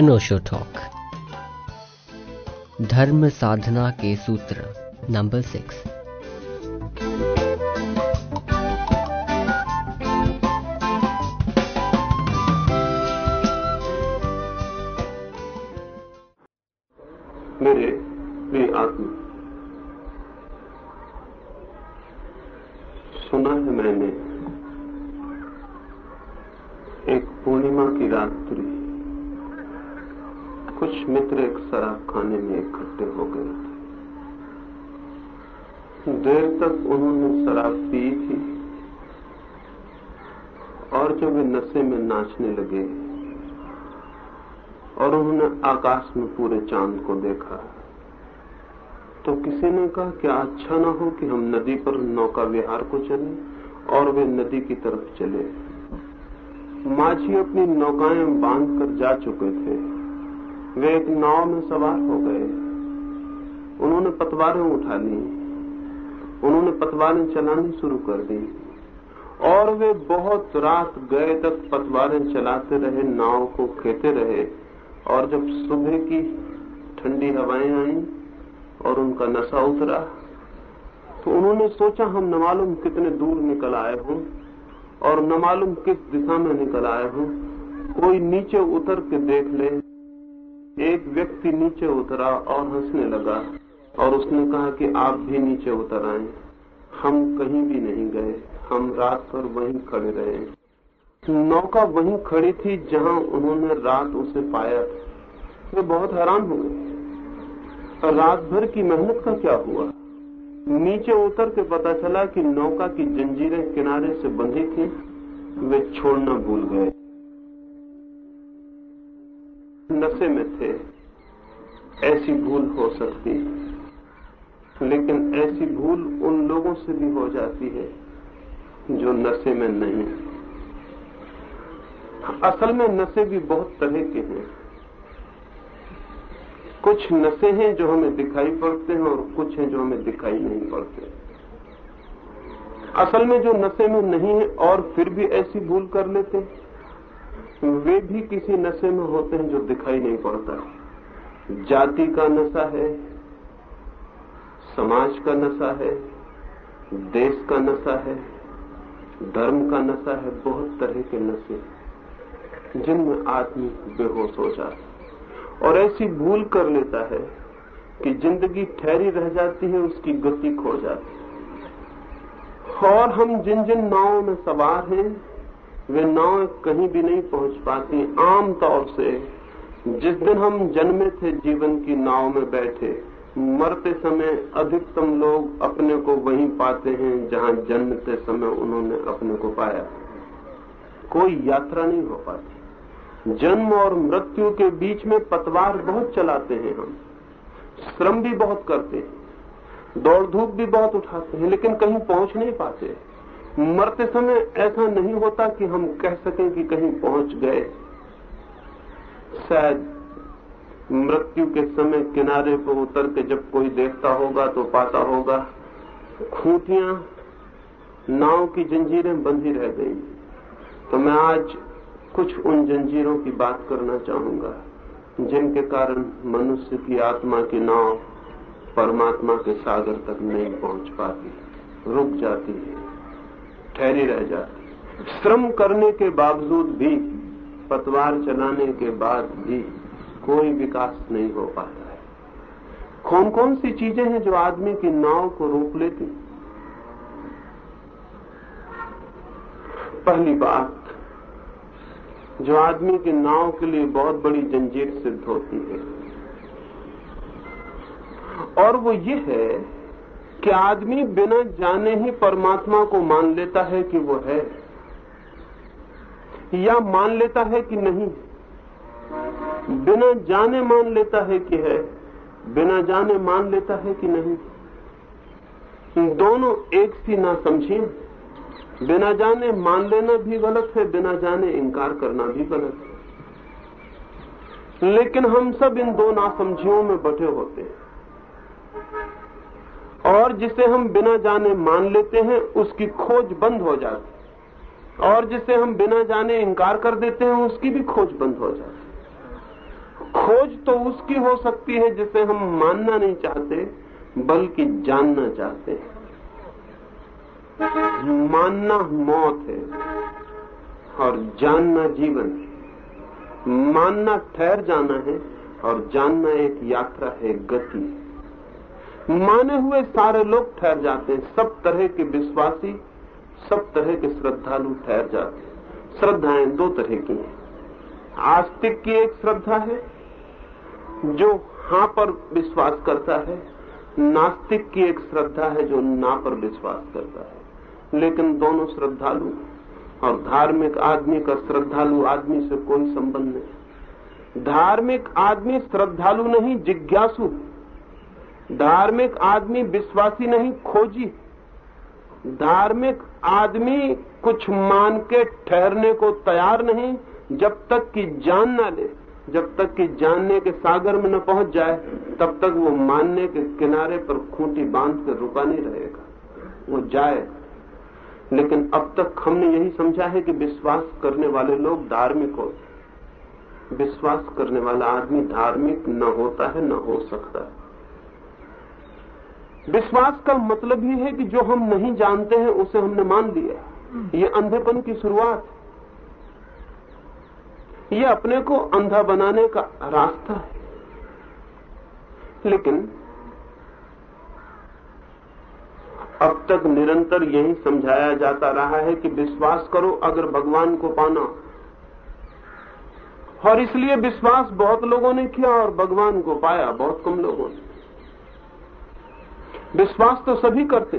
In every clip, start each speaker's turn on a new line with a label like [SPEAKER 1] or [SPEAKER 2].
[SPEAKER 1] अनोशो talk. धर्म साधना के सूत्र नंबर सिक्स
[SPEAKER 2] नाचने लगे और उन्होंने आकाश में पूरे चाँद को देखा। तो किसी ने कहा, क्या अच्छा ना हो कि हम नदी पर नौका विहार को चले और वे नदी की तरफ़ चले? माझी अपनी नौकाएँ बाँध कर जा चुके थे। वे एक नाव में सवार हो गए। उन्होंने पतवारें उठा ली। उन्होंने पतवारें चलानी शुरू कर दी। और वे बहुत रात गए तक पतवारें चलाते रहे, नाव को खेते रहे। और जब सुबह की ठंडी हवाएँ आई और उनका नशा उतरा तो उन्होंने सोचा, हम न मालूम कितने दूर निकल आए हों और न मालूम किस दिशा में निकल आए हों। कोई नीचे उतर के देख ले। एक व्यक्ति नीचे उतरा और हंसने लगा और उसने कहा कि, आप भी नीचे उतर आए। हम कहीं भी नहीं गए। हम रात भर वहीं खड़े रहे। नौका वहीं खड़ी थी जहाँ उन्होंने रात उसे पाया। वे बहुत हैरान हो। गए रात भर की मेहनत का क्या हुआ? नीचे उतर के पता चला कि नौका की जंजीरें किनारे से बंधी थी। वे छोड़ना भूल गए। नशे में थे। ऐसी भूल हो सकती। लेकिन ऐसी भूल उन लोगों से भी हो जाती है। जो नशे में नहीं असल में नशे भी बहुत तरह के हैं। कुछ नशे हैं जो हमें दिखाई पड़ते हैं और कुछ हैं जो हमें दिखाई नहीं पड़ते। असल में जो नशे में नहीं है और फिर भी ऐसी भूल कर लेते हैं, वे भी किसी नशे में होते हैं जो दिखाई नहीं पड़ता। जाति का नशा है, समाज का नशा है, देश का नशा है धर्म का नशा है बहुत तरह के नशे, जिनमें आदमी बेहोश हो जाता है। और ऐसी भूल कर लेता है कि ज़िंदगी ठहरी रह जाती है, उसकी गति खो जाती है। और हम जिन जिन नावों में सवार हैं, वे नाव कहीं भी नहीं पहुँच पाती। आमतौर से जिस दिन हम जन्मे थे, जीवन की नाव में बैठे मरते समय अधिकतम लोग अपने को वहीं पाते हैं जहाँ जन्मते समय उन्होंने अपने को पाया। कोई यात्रा नहीं हो पाती। जन्म और मृत्यु के बीच में पतवार बहुत चलाते हैं हम। श्रम भी बहुत करते हैं। दौड़ धूप भी बहुत उठाते हैं, लेकिन कहीं पहुँच नहीं पाते। मरते समय ऐसा नहीं होता कि हम कह सकें कि कहीं पहुँच गए। शायद मृत्यु के समय किनारे पर उतर के जब कोई देखता होगा तो पाता होगा। खूंटियाँ नाव की जंजीरें बंधी रह गई। तो मैं आज कुछ उन जंजीरों की बात करना चाहूँगा, जिनके कारण मनुष्य की आत्मा की नाव परमात्मा के सागर तक नहीं पहुँच पाती, रुक जाती है, ठहरी रह जाती श्रम करने के बावजूद भी, पतवार चलाने के बाद भी कोई विकास नहीं हो पाता है। कौन कौन सी चीज़ें हैं जो आदमी की नाव को रोक लेती? पहली बात, जो आदमी के नाव के लिए बहुत बड़ी जंजीर सिद्ध होती है। और वो ये है कि आदमी बिना जाने ही परमात्मा को मान लेता है कि वो है, या मान लेता है कि नहीं बिना जाने मान लेता है कि है, बिना जाने मान लेता है कि नहीं। दोनों एक सी ना समझिए बिना जाने मान लेना भी गलत है, बिना जाने इंकार करना भी गलत है। लेकिन हम सब इन दो नासमझियों में बटे होते हैं। और जिसे हम बिना जाने मान लेते हैं, उसकी खोज बंद हो जाती और जिसे हम बिना जाने इंकार कर देते हैं, उसकी भी खोज बंद हो जाती खोज तो उसकी हो सकती है जिसे हम मानना नहीं चाहते, बल्कि जानना चाहते हैं। मानना मौत है और जानना जीवन है। मानना ठहर जाना है और जानना एक यात्रा है, गति। माने हुए सारे लोग ठहर जाते हैं। सब तरह के विश्वासी, सब तरह के श्रद्धालु ठहर जाते हैं। श्रद्धाएँ दो तरह की हैं। आस्तिक की एक श्रद्धा है जो हाँ पर विश्वास करता है, नास्तिक की एक श्रद्धा है जो ना पर विश्वास करता है। लेकिन दोनों श्रद्धालु और धार्मिक आदमी का श्रद्धालु आदमी से कोई संबंध नहीं। धार्मिक आदमी श्रद्धालु नहीं, जिज्ञासु। धार्मिक आदमी विश्वासी नहीं, खोजी। धार्मिक आदमी कुछ मान के ठहरने को तैयार नहीं, जब तक कि जान ना ले। जब तक कि जानने के सागर में न पहुँच जाए, तब तक वो मानने के किनारे पर खूंटी बाँध कर रुका नहीं रहेगा। वो जाए। लेकिन अब तक हमने यही समझा है कि विश्वास करने वाले लोग धार्मिक हो। विश्वास करने वाला आदमी धार्मिक न होता है, न हो सकता है। विश्वास का मतलब ही है कि जो हम नहीं जानते हैं, उसे हमने मान लिया। ये अंधेपन की शुरुआत। है ये अपने को अंधा बनाने का रास्ता है। लेकिन अब तक निरंतर यही समझाया जाता रहा है कि विश्वास करो अगर भगवान को पाना। और इसलिए विश्वास बहुत लोगों ने किया और भगवान को पाया, बहुत कम लोगों ने। विश्वास तो सभी करते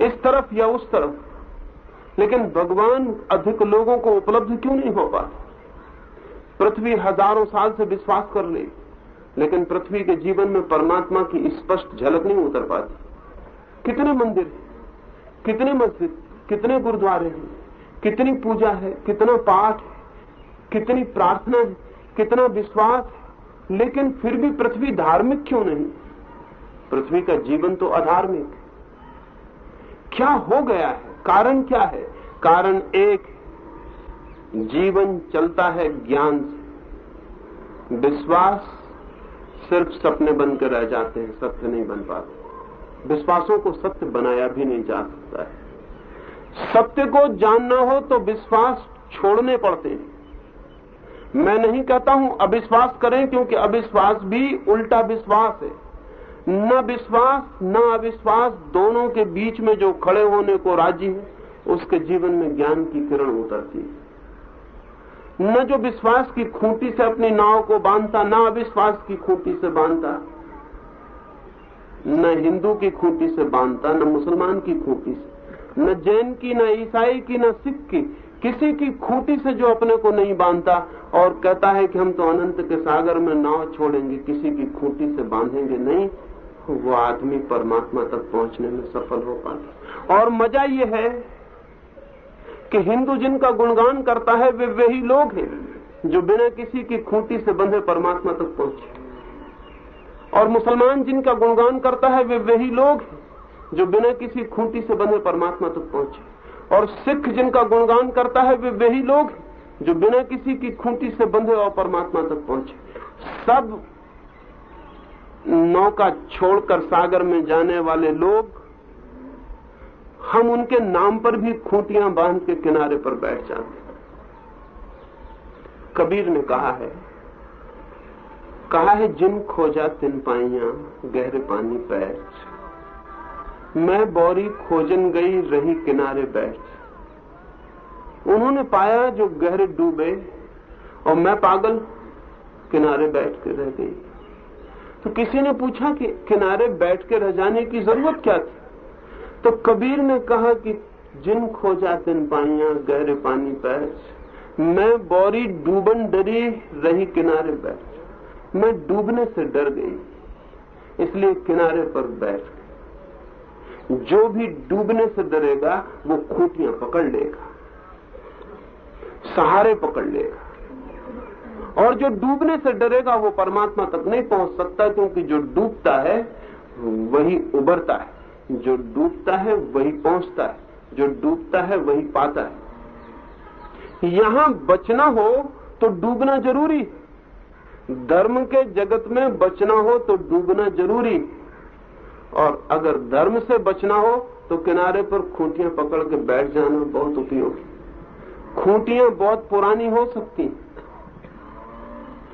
[SPEAKER 2] इस तरफ़ या उस तरफ़। लेकिन भगवान अधिक लोगों को उपलब्ध क्यों नहीं हो पाता? पृथ्वी हज़ारों साल से विश्वास कर ले लेकिन पृथ्वी के जीवन में परमात्मा की स्पष्ट झलक नहीं उतर पाती। कितने मंदिर कितने मस्जिद? कितने गुरुद्वारे हैं? कितनी पूजा है? कितना पाठ है? कितनी प्रार्थना है? कितना विश्वास है? लेकिन फिर भी पृथ्वी धार्मिक क्यों नहीं? पृथ्वी का जीवन तो अधार्मिक क्या हो गया है? कारण क्या है? कारण एक, जीवन चलता है ज्ञान से। विश्वास सिर्फ़ सपने बनकर रह जाते हैं, सत्य नहीं बन पाते। विश्वासों को सत्य बनाया भी नहीं जा सकता है। सत्य को जानना हो तो विश्वास छोड़ने पड़ते हैं। मैं नहीं कहता हूँ अविश्वास करें, क्योंकि अविश्वास भी उल्टा विश्वास है। न विश्वास, न अविश्वास दोनों के बीच में जो खड़े होने को राज़ी है। उसके जीवन में ज्ञान की किरण उतरती है। न जो विश्वास की खूंटी से अपनी नाव को बांधता, न अविश्वास की खूंटी से बांधता, न हिंदू की खूंटी से बांधता, न मुसलमान की खूंटी से, न जैन की, न ईसाई की, न सिख की, किसी की खूंटी से जो अपने को नहीं बांधता और कहता है कि हम तो अनंत के सागर में नाव छोड़ेंगे, किसी की खूंटी से बांधेंगे नहीं, वो आदमी परमात्मा तक पहुँचने में सफल हो पाता। और मज़ा ये है कि हिंदू जिनका गुणगान करता है, वे वही लोग हैं जो बिना किसी की खूंटी से बंधे परमात्मा तक पहुँचे। और मुसलमान जिनका गुणगान करता है, वे वही लोग हैं जो बिना किसी खूंटी से बंधे परमात्मा तक पहुँचे। और सिख जिनका गुणगान करता है, वे वही लोग हैं जो बिना किसी की खूंटी से बंधे और परमात्मा तक पहुँचे। सब नौका छोड़कर सागर में जाने वाले लोग हम उनके नाम पर भी खूंटियाँ बाँध के किनारे पर बैठ जाते कबीर ने कहा है कहा है, जिन खोजा तिन पाइया, गहरे पानी बैठ। मैं बौरी खोजन गई, रही किनारे बैठ। उन्होंने पाया जो गहरे डूबे, और मैं पागल किनारे बैठ के रह गई। तो किसी ने पूछा कि किनारे बैठ के रह जाने की ज़रूरत क्या थी? तो कबीर ने कहा कि जिन खोजा तिन पाइया गहरे पानी पैच मैं बौरी डूबन डरी रही किनारे बैठ मैं डूबने से डर गई, इसलिए किनारे पर बैठ गई। जो भी डूबने से डरेगा, वो खूटियाँ पकड़ लेगा, सहारे पकड़ लेगा। और जो डूबने से डरेगा, वो परमात्मा तक नहीं पहुँच सकता, क्योंकि जो डूबता है, वही उबरता है। जो डूबता है वही पहुँचता है, जो डूबता है वही पाता है। यहाँ बचना हो तो डूबना ज़रूरी, धर्म के जगत में बचना हो तो डूबना ज़रूरी, और अगर धर्म से बचना हो तो किनारे पर खूंटियाँ पकड़ के बैठ जाना बहुत उपयोगी। खूंटियाँ बहुत पुरानी हो सकती,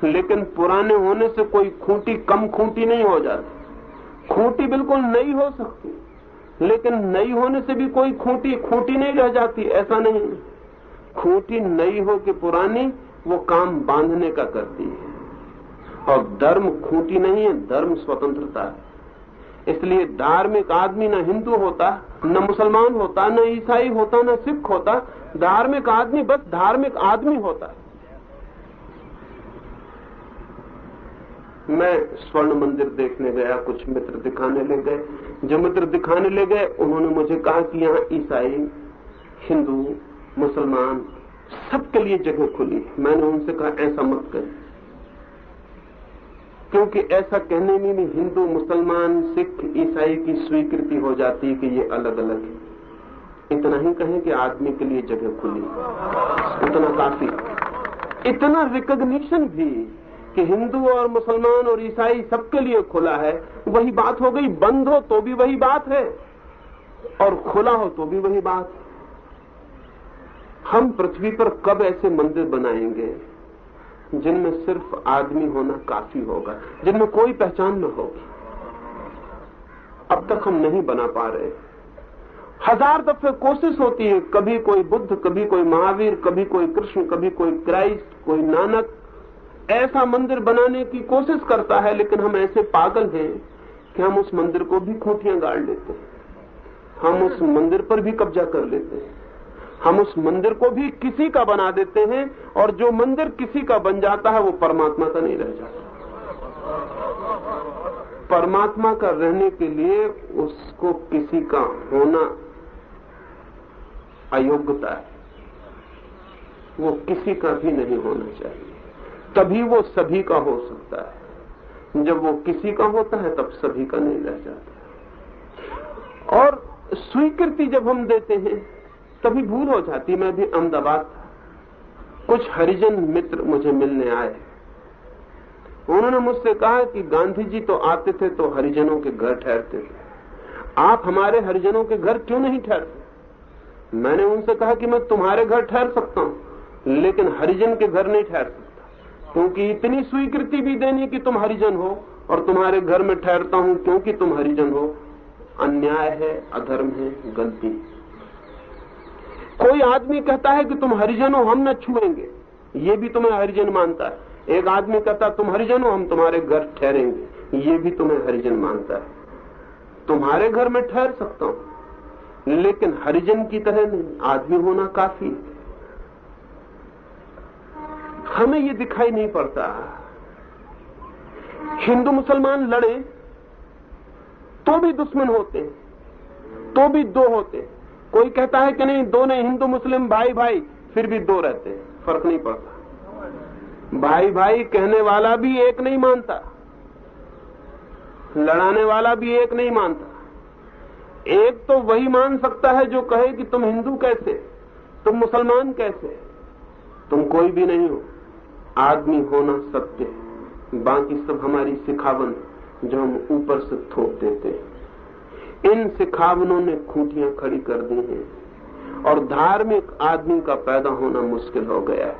[SPEAKER 2] लेकिन पुराने होने से कोई खूंटी कम खूंटी नहीं हो जाती। खूंटी बिल्कुल नई हो सकती। लेकिन नई होने से भी कोई खूंटी खूंटी नहीं रह जाती, ऐसा नहीं। खूंटी नई हो कि पुरानी, वो काम बांधने का करती है। और धर्म खूंटी नहीं है, धर्म स्वतंत्रता है। इसलिए धार्मिक आदमी न हिंदू होता, न मुसलमान होता, न ईसाई होता, न सिख होता, धार्मिक आदमी बस धार्मिक आदमी होता है। मैं स्वर्ण मंदिर देखने गया, कुछ मित्र दिखाने ले गए। जो मित्र दिखाने ले गए, उन्होंने मुझे कहा कि यहाँ ईसाई, हिंदू, मुसलमान सबके लिए जगह खुली मैंने उनसे कहा, ऐसा मत करें। क्योंकि ऐसा कहने में भी हिंदू, मुसलमान, सिख, ईसाई की स्वीकृति हो जाती है कि ये अलग अलग है। इतना ही कहें कि आदमी के लिए जगह खुली इतना काफ़ी। इतना रिकग्निशन भी कि हिंदू और मुसलमान और ईसाई सबके लिए खुला है। वही बात हो गई, बंद हो तो भी वही बात है। और खुला हो तो भी वही बात। हम पृथ्वी पर कब ऐसे मंदिर बनाएँगे, जिनमें सिर्फ़ आदमी होना काफ़ी होगा, जिनमें कोई पहचान न होगी? अब तक हम नहीं बना पा रहे। हज़ार दफे कोशिश होती है, कभी कोई बुद्ध, कभी कोई महावीर, कभी कोई कृष्ण, कभी कोई क्राइस्ट, कोई नानक ऐसा मंदिर बनाने की कोशिश करता है, लेकिन हम ऐसे पागल हैं कि हम उस मंदिर को भी खूंटियाँ गाड़ लेते हैं। हम उस मंदिर पर भी कब्जा कर लेते हैं। हम उस मंदिर को भी किसी का बना देते हैं, और जो मंदिर किसी का बन जाता है, वो परमात्मा का नहीं रह जाता। परमात्मा का रहने के लिए उसको किसी का होना अयोग्यता है। वो किसी का भी नहीं होना चाहिए। तभी वो सभी का हो सकता है। जब वो किसी का होता है, तब सभी का नहीं रह जाता और स्वीकृति जब हम देते हैं, तभी भूल हो जाती। मैं भी अहमदाबाद कुछ हरिजन मित्र मुझे मिलने आए। उन्होंने मुझसे कहा कि गांधी जी तो आते थे तो हरिजनों के घर ठहरते थे। आप हमारे हरिजनों के घर क्यों नहीं ठहरते? मैंने उनसे कहा कि मैं तुम्हारे घर ठहर सकता हूँ, लेकिन हरिजन के घर नहीं ठहर सकता। क्योंकि इतनी स्वीकृति भी देनी कि तुम हरिजन हो, और तुम्हारे घर में ठहरता हूँ क्योंकि तुम हरिजन हो। अन्याय है, अधर्म है, गलती। कोई आदमी कहता है कि तुम हरिजन हो, हम न छुएँगे। ये भी तुम्हें हरिजन मानता है। एक आदमी कहता तुम हरिजन हो, हम तुम्हारे घर ठहरेंगे। ये भी तुम्हें हरिजन मानता है। तुम्हारे घर में ठहर सकता हूँ, लेकिन हरिजन की तरह नहीं आदमी होना काफ़ी हमें ये दिखाई नहीं पड़ता। हिंदू मुसलमान लड़े तो भी दुश्मन होते हैं तो भी दो होते। हैं कोई कहता है कि नहीं, दो नहीं, हिंदू, मुस्लिम भाई भाई फिर भी दो रहते हैं फ़र्क नहीं पड़ता। भाई भाई कहने वाला भी एक नहीं मानता, लड़ाने वाला भी एक नहीं मानता। एक तो वही मान सकता है जो कहे कि तुम हिंदू कैसे, तुम मुसलमान कैसे, तुम कोई भी नहीं हो। आदमी होना सत्य है। बाकी सब हमारी सिखावन जो हम ऊपर से थोप देते हैं। इन सिखावनों ने खूंटियाँ खड़ी कर दी हैं और धार्मिक आदमी का पैदा होना मुश्किल हो गया है।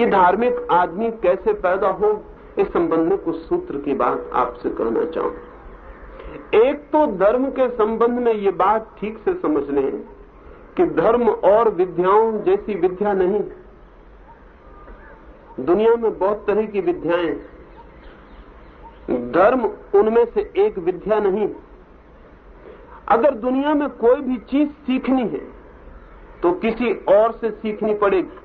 [SPEAKER 2] ये धार्मिक आदमी कैसे पैदा हो, इस संबंध में कुछ सूत्र की बात आपसे कहना चाहूँ। एक तो धर्म के संबंध में ये बात ठीक से समझ लें कि धर्म और विद्याओं जैसी विद्या नहीं दुनिया में बहुत तरह की विद्याएँ धर्म उनमें से एक विद्या नहीं अगर दुनिया में कोई भी चीज़ सीखनी है तो किसी और से सीखनी पड़ेगी।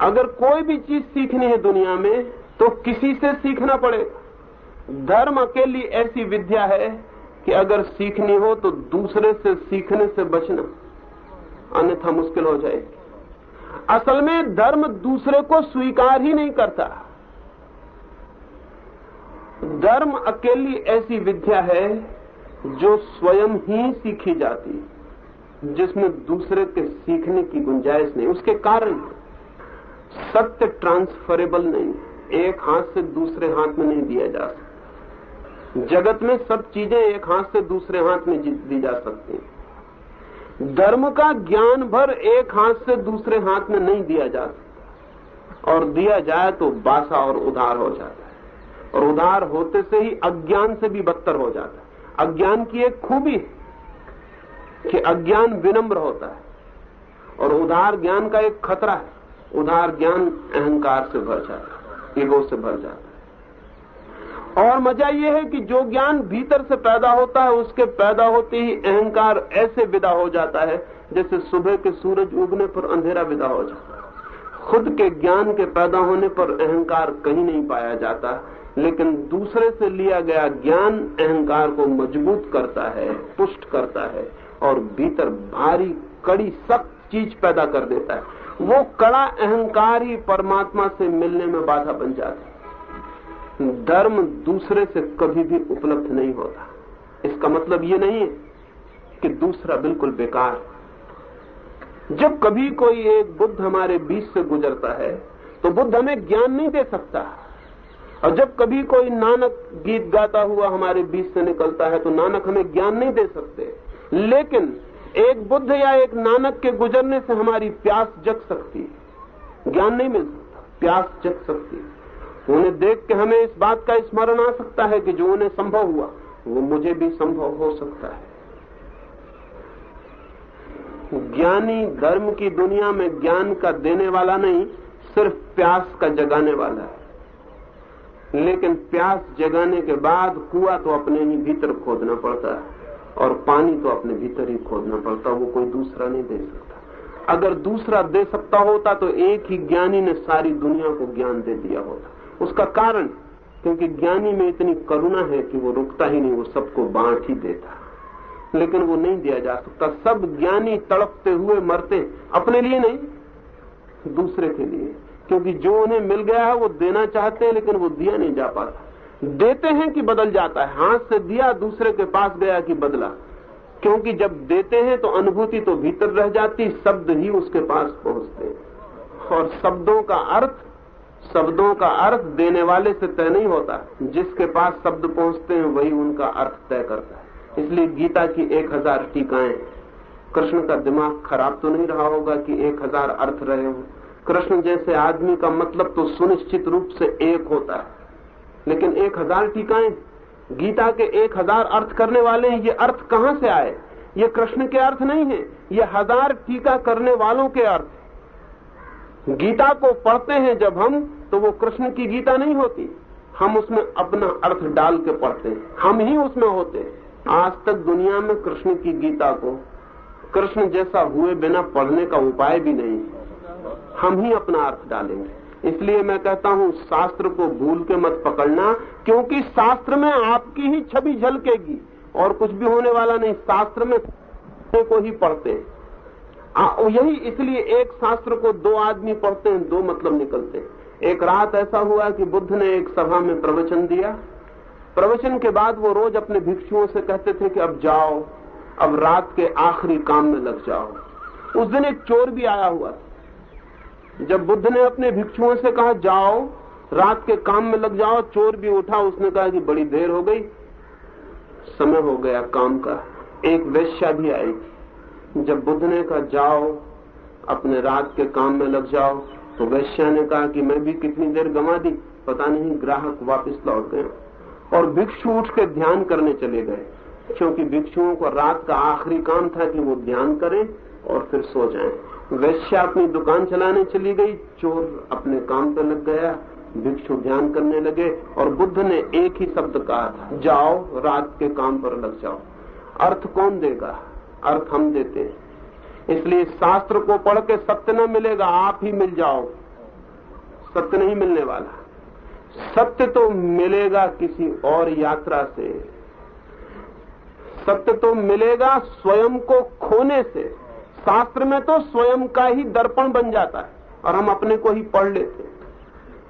[SPEAKER 2] अगर कोई भी चीज़ सीखनी है दुनिया में तो किसी से सीखना पड़ेगा। धर्म अकेली ऐसी विद्या है कि अगर सीखनी हो तो दूसरे से सीखने से बचना अन्यथा मुश्किल हो जाएगी। असल में धर्म दूसरे को स्वीकार ही नहीं करता। धर्म अकेली ऐसी विद्या है जो स्वयं ही सीखी जाती, जिसमें दूसरे के सीखने की गुंजाइश नहीं। उसके कारण सत्य ट्रांसफरेबल नहीं। एक हाथ से दूसरे हाथ में नहीं दिया जा सकता। जगत में सब चीज़ें एक हाथ से दूसरे हाथ में दी जा सकती हैं। धर्म का ज्ञान भर एक हाथ से दूसरे हाथ में नहीं दिया जा सकता। और दिया जाए तो बासा और उधार हो जाता है। और उधार होते से ही अज्ञान से भी बदतर हो जाता है। अज्ञान की एक खूबी है कि अज्ञान विनम्र होता है। और उधार ज्ञान का एक खतरा है। उधार ज्ञान अहंकार से भर जाता है, ईगो से भर जाता है। और मज़ा यह है कि जो ज्ञान भीतर से पैदा होता है, उसके पैदा होते ही अहंकार ऐसे विदा हो जाता है, जैसे सुबह के सूरज उगने पर अंधेरा विदा हो जाता है। खुद के ज्ञान के पैदा होने पर अहंकार कहीं नहीं पाया जाता, लेकिन दूसरे से लिया गया ज्ञान अहंकार को मज़बूत करता है, पुष्ट करता है, और भीतर भारी, कड़ी, सख्त चीज़ पैदा कर देता है। वो कड़ा अहंकार ही परमात्मा से मिलने में बाधा बन जाता है। धर्म दूसरे से कभी भी उपलब्ध नहीं होता। इसका मतलब ये नहीं है कि दूसरा बिल्कुल बेकार। जब कभी कोई एक बुद्ध हमारे बीच से गुजरता है तो बुद्ध हमें ज्ञान नहीं दे सकता। और जब कभी कोई नानक गीत गाता हुआ हमारे बीच से निकलता है तो नानक हमें ज्ञान नहीं दे सकते। लेकिन एक बुद्ध या एक नानक के गुजरने से हमारी प्यास जग सकती है। ज्ञान नहीं मिल सकता, प्यास जग सकती है। उन्हें देख के हमें इस बात का स्मरण आ सकता है कि जो उन्हें संभव हुआ, वो मुझे भी संभव हो सकता है। ज्ञानी धर्म की दुनिया में ज्ञान का देने वाला नहीं, सिर्फ़ प्यास का जगाने वाला है। लेकिन प्यास जगाने के बाद कुआ तो अपने ही भीतर खोदना पड़ता है और पानी तो अपने भीतर ही खोदना पड़ता वो कोई दूसरा नहीं दे सकता। अगर दूसरा दे सकता होता तो एक ही ज्ञानी ने सारी दुनिया को ज्ञान दे दिया होता। उसका कारण? क्योंकि ज्ञानी में इतनी करुणा है कि वो रुकता ही नहीं, वो सबको बांट ही देता। लेकिन वो नहीं दिया जा सकता। सब ज्ञानी तड़पते हुए मरते अपने लिए नहीं, दूसरे के लिए। क्योंकि जो उन्हें मिल गया है, वो देना चाहते हैं, लेकिन वो दिया नहीं जा पाता। देते हैं कि बदल जाता है। हाथ से दिया, दूसरे के पास गया कि बदला। क्योंकि जब देते हैं तो अनुभूति तो भीतर रह जाती, शब्द ही उसके पास पहुँचते और शब्दों का अर्थ शब्दों का अर्थ देने वाले से तय नहीं होता। जिसके पास शब्द पहुँचते हैं, वही उनका अर्थ तय करता है। इसलिए गीता की एक हज़ार टीकाएँ। कृष्ण का दिमाग खराब तो नहीं रहा होगा कि एक हज़ार अर्थ रहे हो। कृष्ण जैसे आदमी का मतलब तो सुनिश्चित रूप से एक होता है। लेकिन एक हज़ार टीकाएँ? गीता के एक हज़ार अर्थ करने वाले हैं, ये अर्थ कहाँ से आए? ये कृष्ण के अर्थ नहीं है, ये हज़ार टीका करने वालों के अर्थ गीता को पढ़ते हैं जब हम तो वो कृष्ण की गीता नहीं होती। हम उसमें अपना अर्थ डाल के पढ़ते हैं। हम ही उसमें होते आज तक दुनिया में कृष्ण की गीता को, कृष्ण जैसा हुए बिना पढ़ने का उपाय भी नहीं हम ही अपना अर्थ डालेंगे। इसलिए मैं कहता हूँ, शास्त्र को भूल के मत पकड़ना, क्योंकि शास्त्र में आपकी ही छवि झलकेगी। और कुछ भी होने वाला नहीं, शास्त्र में को ही पढ़ते हैं। यही इसलिए एक शास्त्र को दो आदमी पढ़ते हैं, दो मतलब निकलते हैं। एक रात ऐसा हुआ कि बुद्ध ने एक सभा में प्रवचन दिया। प्रवचन के बाद वो रोज अपने भिक्षुओं से कहते थे कि अब जाओ, अब रात के आखिरी काम में लग जाओ। उस दिन एक चोर भी आया हुआ था। जब बुद्ध ने अपने भिक्षुओं से कहा, जाओ, रात के काम में लग जाओ, चोर भी उठा, उसने कहा कि बड़ी देर हो गई, समय हो गया काम का। एक वैश्या भी आएगी जब बुद्ध ने कहा, जाओ, अपने रात के काम में लग जाओ तो वैश्या ने कहा कि मैं भी कितनी देर गंवा दी, पता नहीं ग्राहक वापस लौट गए और भिक्षु उठ के ध्यान करने चले गए, क्योंकि भिक्षुओं को रात का आखिरी काम था कि वो ध्यान करें और फिर सो जाएँ। वैश्या अपनी दुकान चलाने चली गई, चोर अपने काम पर लग गया, भिक्षु ध्यान करने लगे और बुद्ध ने एक ही शब्द कहा था, जाओ, रात के काम पर लग जाओ। अर्थ कौन देगा? अर्थ हम देते हैं। इसलिए शास्त्र को पढ़ के सत्य न मिलेगा, आप ही मिल जाओ। सत्य नहीं मिलने वाला। सत्य तो मिलेगा किसी और यात्रा से। सत्य तो मिलेगा स्वयं को खोने से। शास्त्र में तो स्वयं का ही दर्पण बन जाता है, और हम अपने को ही पढ़ लेते हैं।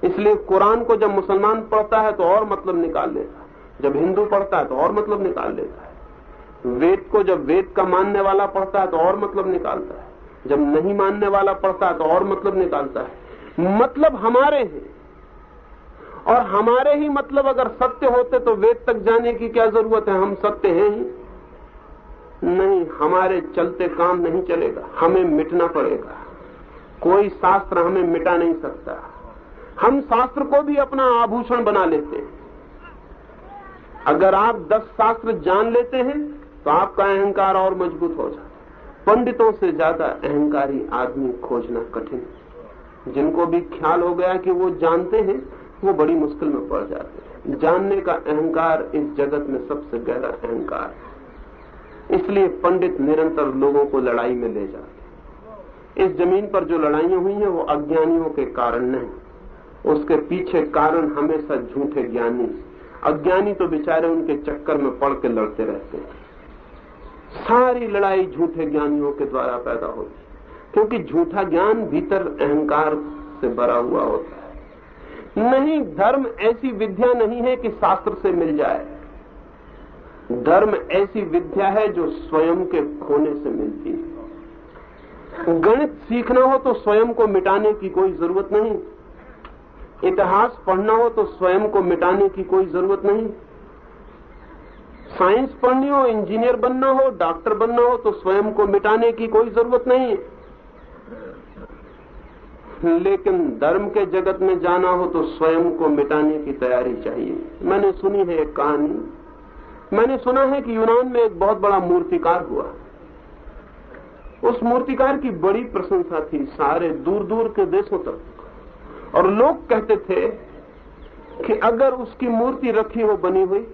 [SPEAKER 2] इसलिए कुरान को जब मुसलमान पढ़ता है तो और मतलब निकाल लेता जब हिंदू पढ़ता है तो और मतलब निकाल लेता वेद को जब वेद का मानने वाला पढ़ता है तो और मतलब निकालता है। जब नहीं मानने वाला पढ़ता है तो और मतलब निकालता है। मतलब हमारे हैं। और हमारे ही मतलब अगर सत्य होते तो वेद तक जाने की क्या ज़रूरत है? हम सत्य हैं ही। नहीं, हमारे चलते काम नहीं चलेगा। हमें मिटना पड़ेगा। कोई शास्त्र हमें मिटा नहीं सकता। हम शास्त्र को भी अपना आभूषण बना लेते हैं। अगर आप दस शास्त्र जान लेते हैं तो आपका अहंकार और मज़बूत हो जाता पंडितों से ज़्यादा अहंकारी आदमी खोजना कठिन जिनको भी ख्याल हो गया कि वो जानते हैं, वो बड़ी मुश्किल में पड़ जाते हैं। जानने का अहंकार इस जगत में सबसे गहरा अहंकार है। इसलिए पंडित निरंतर लोगों को लड़ाई में ले जाते हैं। इस ज़मीन पर जो लड़ाइयाँ हुई हैं, वो अज्ञानियों के कारण नहीं। उसके पीछे कारण हमेशा झूठे ज्ञानी। अज्ञानी तो बेचारे उनके चक्कर में पड़ के लड़ते रहते हैं। सारी लड़ाई झूठे ज्ञानियों के द्वारा पैदा होती क्योंकि झूठा ज्ञान भीतर अहंकार से भरा हुआ होता है। नहीं, धर्म ऐसी विद्या नहीं है कि शास्त्र से मिल जाए। धर्म ऐसी विद्या है जो स्वयं के खोने से मिलती है। गणित सीखना हो तो स्वयं को मिटाने की कोई ज़रूरत नहीं। इतिहास पढ़ना हो तो स्वयं को मिटाने की कोई ज़रूरत नहीं। साइंस पढ़नी हो, इंजीनियर बनना हो, डॉक्टर बनना हो तो स्वयं को मिटाने की कोई ज़रूरत नहीं है। लेकिन धर्म के जगत में जाना हो तो स्वयं को मिटाने की तैयारी चाहिए। मैंने सुनी है एक कहानी। मैंने सुना है कि यूनान में एक बहुत बड़ा मूर्तिकार हुआ। उस मूर्तिकार की बड़ी प्रशंसा थी सारे दूर दूर के देशों तक। और लोग कहते थे कि अगर उसकी मूर्ति रखी हो, बनी हुई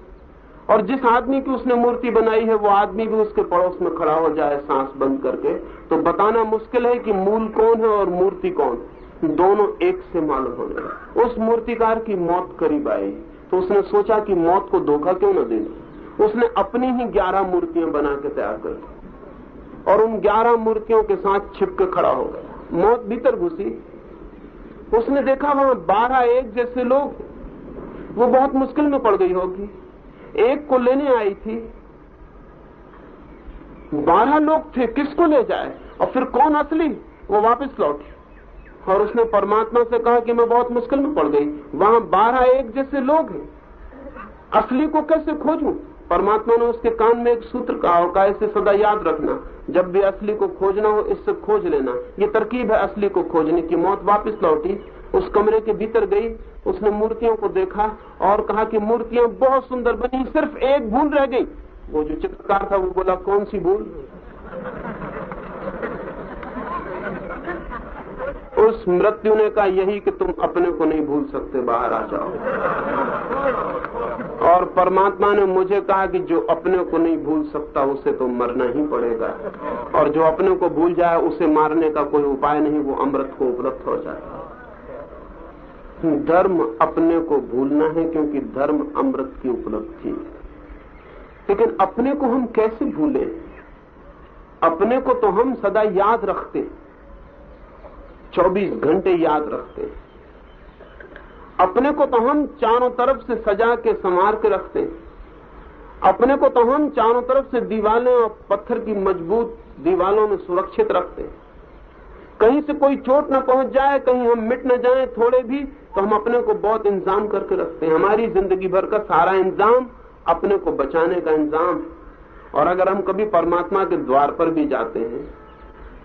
[SPEAKER 2] और जिस आदमी की उसने मूर्ति बनाई है, वो आदमी भी उसके पड़ोस में खड़ा हो जाए सांस बंद करके। तो बताना मुश्किल है कि मूल कौन है और मूर्ति कौन। दोनों एक से मालूम हो लगे उस मूर्तिकार की मौत करीब आई। तो उसने सोचा कि मौत को धोखा क्यों न दे? उसने अपनी ही ग्यारह मूर्तियाँ बना के तैयार कर दी। और उन ग्यारह मूर्तियों के साथ छिपके खड़ा हो गया। मौत भीतर घुसी। उसने देखा वहाँ बारह एक जैसे लोग। वो बहुत मुश्किल में पड़ गई होगी। एक को लेने आई थी। बारह लोग थे, किसको ले जाए? और फिर कौन असली? वो वापस लौटी। और उसने परमात्मा से कहा कि मैं बहुत मुश्किल में पड़ गई। वहाँ बारह एक जैसे लोग हैं। असली को कैसे खोजूं? परमात्मा ने उसके कान में एक सूत्र कहा और कहा, इसे सदा याद रखना। जब भी असली को खोजना हो, इससे खोज लेना। ये तरकीब है असली को खोजने की। मौत वापस लौटी। उस कमरे के भीतर गई, उसने मूर्तियों को देखा और कहा कि मूर्तियाँ बहुत सुंदर बनी, सिर्फ़ एक भूल रह गई। वो जो चित्रकार था, वो बोला, कौन सी भूल उस मृत्यु ने कहा, यही कि तुम अपने को नहीं भूल सकते, बाहर आ जाओ। और परमात्मा ने मुझे कहा कि जो अपने को नहीं भूल सकता, उसे तो मरना ही पड़ेगा। और जो अपने को भूल जाए, उसे मारने का कोई उपाय नहीं, वो अमृत को उपलब्ध हो जाए धर्म अपने को भूलना है क्योंकि धर्म अमृत की उपलब्धि है। लेकिन अपने को हम कैसे भूले? अपने को तो हम सदा याद रखते 24 घंटे याद रखते अपने को तो हम चारों तरफ़ से सजा के संवार के रखते अपने को तो हम चारों तरफ़ से दीवालें और पत्थर की मज़बूत दीवालों में सुरक्षित रखते हैं। कहीं से कोई चोट न पहुँच जाए, कहीं हम मिट न जाए थोड़े भी तो हम अपने को बहुत इंतज़ाम करके रखते हैं। हमारी ज़िंदगी भर का सारा इंतज़ाम अपने को बचाने का इंतज़ाम और अगर हम कभी परमात्मा के द्वार पर भी जाते हैं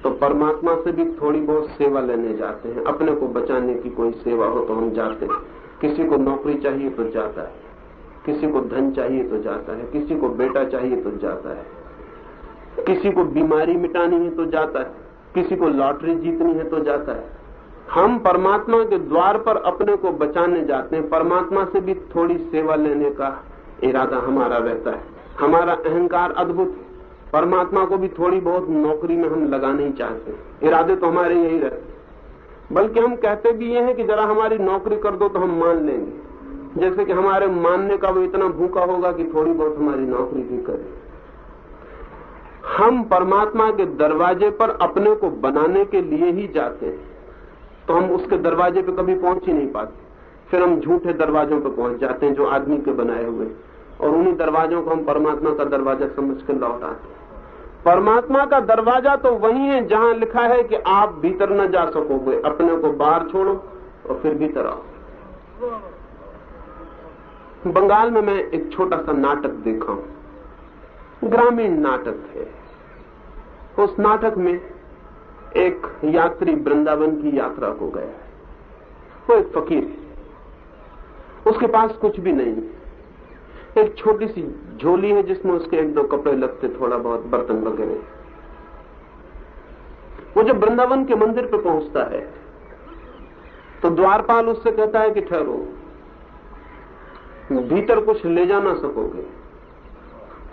[SPEAKER 2] तो परमात्मा से भी थोड़ी बहुत सेवा लेने जाते हैं। अपने को बचाने की कोई सेवा हो तो हम जाते हैं। किसी को नौकरी चाहिए तो जाता है। किसी को धन चाहिए तो जाता है। किसी को बेटा चाहिए तो जाता है। किसी को बीमारी मिटानी है तो जाता है। किसी को लॉटरी जीतनी है तो जाता है। हम परमात्मा के द्वार पर अपने को बचाने जाते हैं। परमात्मा से भी थोड़ी सेवा लेने का इरादा हमारा रहता है। हमारा अहंकार अद्भुत है। परमात्मा को भी थोड़ी बहुत नौकरी में हम लगा नहीं चाहते इरादे तो हमारे यही रहते बल्कि हम कहते भी ये हैं कि जरा हमारी नौकरी कर दो तो हम मान लेंगे। जैसे कि हमारे मानने का वो इतना भूखा होगा कि थोड़ी बहुत हमारी नौकरी भी करे। हम परमात्मा के दरवाजे पर अपने को बनाने के लिए ही जाते हैं। तो हम उसके दरवाजे पे कभी पहुँच ही नहीं पाते। फिर हम झूठे दरवाजों पर पहुँच जाते हैं जो आदमी के बनाए हुए। और उन्हीं दरवाजों को हम परमात्मा का दरवाज़ा समझ कर लौट आते परमात्मा का दरवाज़ा तो वही है जहाँ लिखा है कि आप भीतर न जा सकोगे। अपने को बाहर छोड़ो और फिर भीतर आओ। बंगाल में मैं एक छोटा सा नाटक देखा हूँ। ग्रामीण नाटक है। उस नाटक में एक यात्री वृंदावन की यात्रा को गया है। वो एक फकीर है। उसके पास कुछ भी नहीं एक छोटी सी झोली है जिसमें उसके एक दो कपड़े लगते थोड़ा बहुत बर्तन वगैरह। वो जब वृंदावन के मंदिर पर पहुँचता है तो द्वारपाल उससे कहता है कि ठहरो। भीतर कुछ ले जाना सकोगे।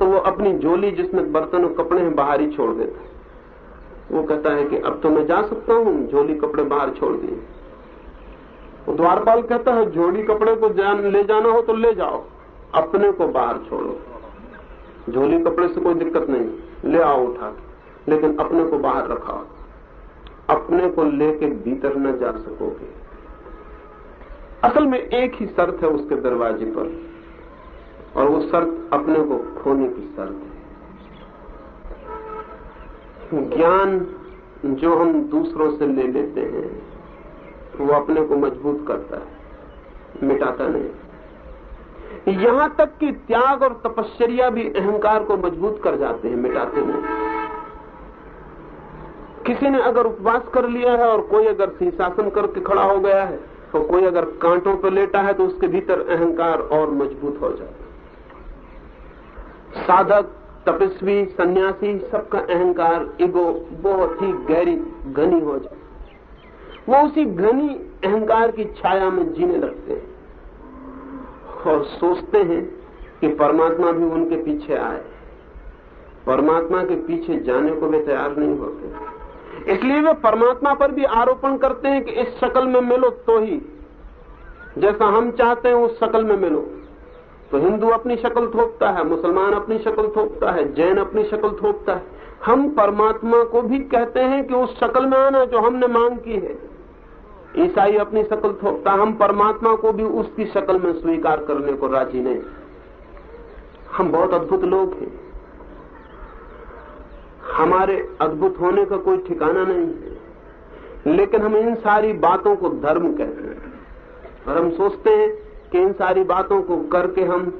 [SPEAKER 2] तो वो अपनी झोली जिसमें बर्तन और कपड़े हैं बाहर ही छोड़ देता है। वो कहता है कि अब तो मैं जा सकता हूँ झोली कपड़े बाहर छोड़ दिए। वो द्वारपाल कहता है झोली कपड़े को जान, ले जाना हो तो ले जाओ अपने को बाहर छोड़ो। झोली कपड़े से कोई दिक्कत नहीं ले आओ उठा लेकिन अपने को बाहर रखाओ। अपने को लेके भीतर न जा सकोगे। असल में एक ही शर्त है उसके दरवाजे पर और वो शर्त अपने को खोने की शर्त है। ज्ञान जो हम दूसरों से ले लेते हैं, वो अपने को मज़बूत करता है, मिटाता नहीं। यहाँ तक कि त्याग और तपश्चर्या भी अहंकार को मज़बूत कर जाते हैं, मिटाते नहीं। किसी ने अगर उपवास कर लिया है और कोई अगर शीर्षासन करके खड़ा हो गया है तो कोई अगर कांटों पर लेटा है तो उसके भीतर अहंकार और मज़बूत हो जाता साधक, तपस्वी, सन्यासी, सबका अहंकार, ईगो बहुत ही गहरी, घनी हो जाए वो उसी घनी अहंकार की छाया में जीने लगते हैं। और सोचते हैं कि परमात्मा भी उनके पीछे आए। परमात्मा के पीछे जाने को वे तैयार नहीं होते। इसलिए वे परमात्मा पर भी आरोपण करते हैं कि इस शक्ल में मिलो तो ही। जैसा हम चाहते हैं, उस शक्ल में मिलो। तो हिंदू अपनी शक्ल थोपता है, मुसलमान अपनी शक्ल थोपता है, जैन अपनी शक्ल थोपता है। हम परमात्मा को भी कहते हैं कि उस शक्ल में आना जो हमने मांग की है। ईसाई अपनी शक्ल थोपता, हम परमात्मा को भी उसकी शक्ल में स्वीकार करने को राज़ी नहीं। हम बहुत अद्भुत लोग हैं। हमारे अद्भुत होने का कोई ठिकाना नहीं है। लेकिन हम इन सारी बातों को धर्म कहते हैं। और हम सोचते हैं कि इन सारी बातों को करके हम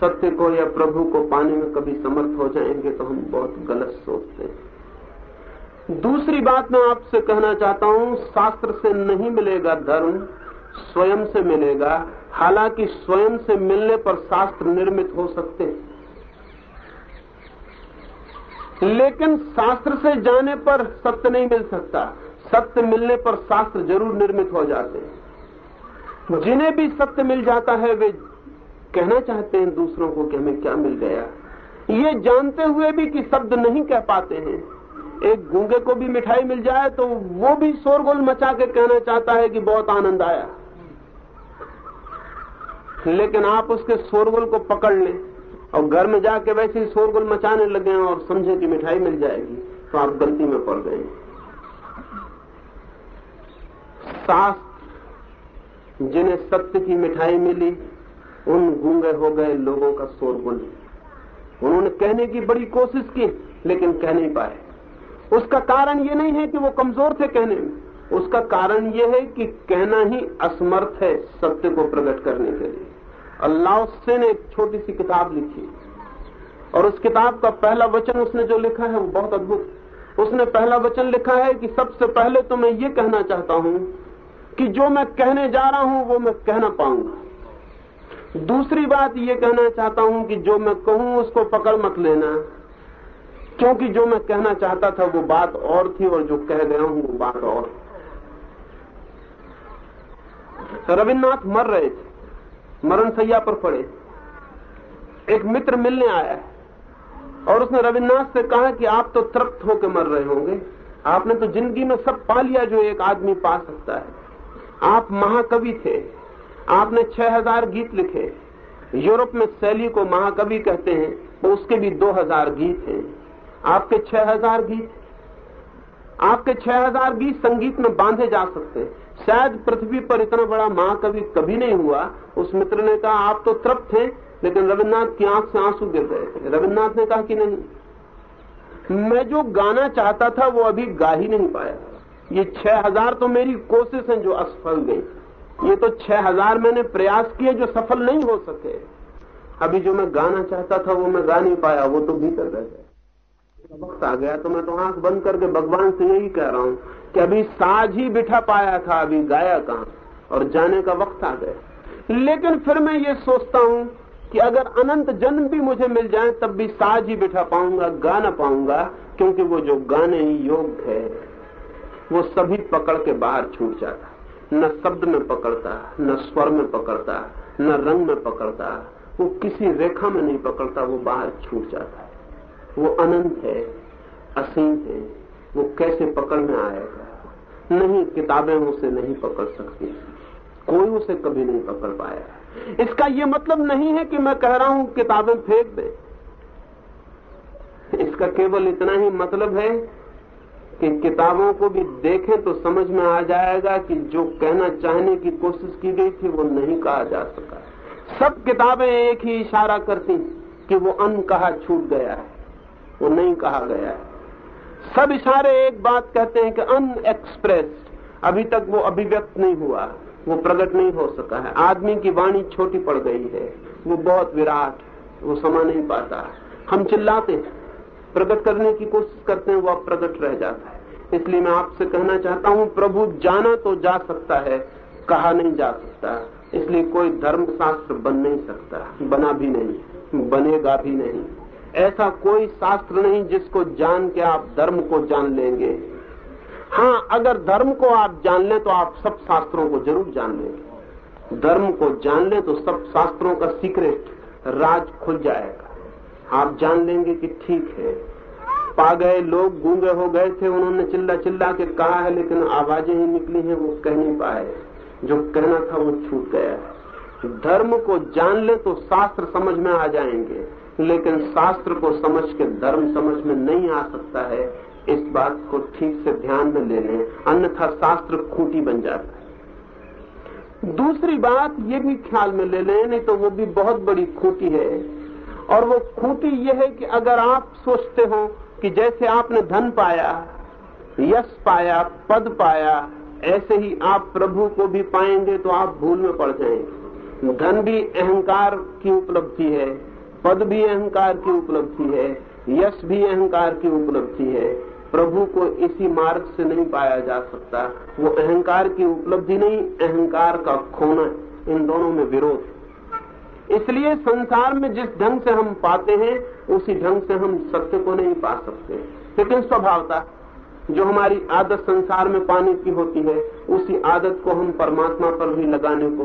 [SPEAKER 2] सत्य को या प्रभु को पाने में कभी समर्थ हो जाएँगे तो हम बहुत गलत सोचते हैं। दूसरी बात मैं आपसे कहना चाहता हूँ, शास्त्र से नहीं मिलेगा धर्म, स्वयं से मिलेगा। हालाँकि स्वयं से मिलने पर शास्त्र निर्मित हो सकते हैं। लेकिन शास्त्र से जाने पर सत्य नहीं मिल सकता। सत्य मिलने पर शास्त्र ज़रूर निर्मित हो जाते हैं। जिन्हें भी सत्य मिल जाता है, वे कहना चाहते हैं दूसरों को कि हमें क्या मिल गया। ये जानते हुए भी कि शब्द नहीं कह पाते हैं। एक गूँगे को भी मिठाई मिल जाए तो वो भी शोरगोल मचा के कहना चाहता है कि बहुत आनंद आया। लेकिन आप उसके शोरगोल को पकड़ लें और घर में जाके वैसे ही शोरगुल मचाने लगे और समझे कि मिठाई मिल जाएगी तो आप गलती में पड़ गए शास्त्र जिन्हें सत्य की मिठाई मिली, उन गूँगे हो गए लोगों का शोरगुल। उन्होंने कहने की बड़ी कोशिश की, लेकिन कह नहीं पाए। उसका कारण ये नहीं है कि वो कमज़ोर थे कहने में। उसका कारण ये है कि कहना ही असमर्थ है सत्य को प्रकट करने के लिए। अल्लाह से ने एक छोटी सी किताब लिखी। और उस किताब का पहला वचन उसने जो लिखा है वो बहुत अद्भुत उसने पहला वचन लिखा है कि सबसे पहले तो मैं ये कहना चाहता हूँ कि जो मैं कहने जा रहा हूँ, वो मैं कह ना पाऊँगा। दूसरी बात ये कहना चाहता हूँ कि जो मैं कहूँ, उसको पकड़ मत लेना। क्योंकि जो मैं कहना चाहता था, वो बात और थी, और जो कह गया हूँ, वो बात और रविन्द्रनाथ मर रहे थे। मरण सैया पर पड़े। एक मित्र मिलने आया है, और उसने रविन्द्रनाथ से कहा कि आप तो तृप्त होकर मर रहे होंगे। आपने तो ज़िंदगी में सब पा लिया जो एक आदमी पा सकता है। आप महाकवि थे। आपने छह हज़ार गीत लिखे। यूरोप में शैली को महाकवि कहते हैं तो उसके भी दो हज़ार गीत हैं। आपके छह हज़ार गीत? आपके छह हज़ार गीत संगीत में बांधे जा सकते हैं। शायद पृथ्वी पर इतना बड़ा महाकवि कभी नहीं हुआ। उस मित्र ने कहा, आप तो तृप्त थे लेकिन रविन्द्रनाथ की आँख से आँसू गिर गए थे। रविन्द्रनाथ ने कहा कि नहीं। मैं जो गाना चाहता था, वो अभी गा ही नहीं पाया। ये छह हज़ार तो मेरी कोशिश है जो असफल गई ये तो छह हज़ार मैंने प्रयास किए जो सफल नहीं हो सके। अभी जो मैं गाना चाहता था, वो मैं गा नहीं पाया, वो तो भीतर रह गया। वक्त आ गया तो मैं तो आँख बंद करके भगवान से यही कह रहा हूँ कि अभी साज ही बिठा पाया था, अभी गाया कहाँ? और जाने का वक्त आ गया। लेकिन फिर मैं ये सोचता हूँ कि अगर अनंत जन्म भी मुझे मिल जाए, तब भी साज ही बिठा पाऊँगा, गा ना पाऊँगा, क्योंकि वो जो गाने योग्य है वो सभी पकड़ के बाहर छूट जाता। न शब्द में पकड़ता, न स्वर में पकड़ता, न रंग में पकड़ता, वो किसी रेखा में नहीं पकड़ता, वो बाहर छूट जाता है। वो अनंत है, असीम है, वो कैसे पकड़ में आएगा? नहीं, किताबें उसे नहीं पकड़ सकती। कोई उसे कभी नहीं पकड़ पाया। इसका यह मतलब नहीं है कि मैं कह रहा हूँ किताबें फेंक दे। इसका केवल इतना ही मतलब है कि किताबों को भी देखें तो समझ में आ जाएगा कि जो कहना चाहने की कोशिश की गई थी वो नहीं कहा जा सका। सब किताबें एक ही इशारा करती कि वो अन कहा छूट गया है, वो नहीं कहा गया है। सब इशारे एक बात कहते हैं कि अनएक्सप्रेस अभी तक वो अभिव्यक्त नहीं हुआ, वो प्रकट नहीं हो सका है। आदमी की वाणी छोटी पड़ गई है, वो बहुत विराट वो समा नहीं पाता। हम चिल्लाते हैं। प्रकट करने की कोशिश करते हैं, वो अब प्रकट रह जाता है। इसलिए मैं आपसे कहना चाहता हूँ, प्रभु जाना तो जा सकता है, कहा नहीं जा सकता। इसलिए कोई धर्मशास्त्र बन नहीं सकता, बना भी नहीं बनेगा भी नहीं। ऐसा कोई शास्त्र नहीं जिसको जान के आप धर्म को जान लेंगे। हाँ अगर धर्म को आप जान लें तो आप सब शास्त्रों को ज़रूर जान लेंगे। धर्म को जान लें तो सब शास्त्रों का सीक्रेट राज खुल जाएगा। आप जान लेंगे कि ठीक है। पा गए लोग, गूँगे हो गए थे, उन्होंने चिल्ला चिल्ला के कहा है, लेकिन आवाज़ें ही निकली हैं, वो कह नहीं पाए। जो कहना था वो छूट गया। धर्म को जान ले तो शास्त्र समझ में आ जाएँगे, लेकिन शास्त्र को समझ के धर्म समझ में नहीं आ सकता है। इस बात को ठीक से ध्यान में ले लें अन्यथा शास्त्र खूंटी बन जाता है। दूसरी बात ये भी ख्याल में ले लें, नहीं तो वो भी बहुत बड़ी खूंटी है। और वो खूटी ये है कि अगर आप सोचते हो कि जैसे आपने धन पाया, यश पाया, पद पाया, ऐसे ही आप प्रभु को भी पाएँगे तो आप भूल में पड़ जाएँगे। धन भी अहंकार की उपलब्धि है, पद भी अहंकार की उपलब्धि है, यश भी अहंकार की उपलब्धि है। प्रभु को इसी मार्ग से नहीं पाया जा सकता। वो अहंकार की उपलब्धि नहीं, अहंकार का खोना। इन दोनों में विरोध। इसलिए संसार में जिस ढंग से हम पाते हैं, उसी ढंग से हम सत्य को नहीं पा सकते। लेकिन स्वभावता, जो हमारी आदत संसार में पाने की होती है, उसी आदत को हम परमात्मा पर भी लगाने को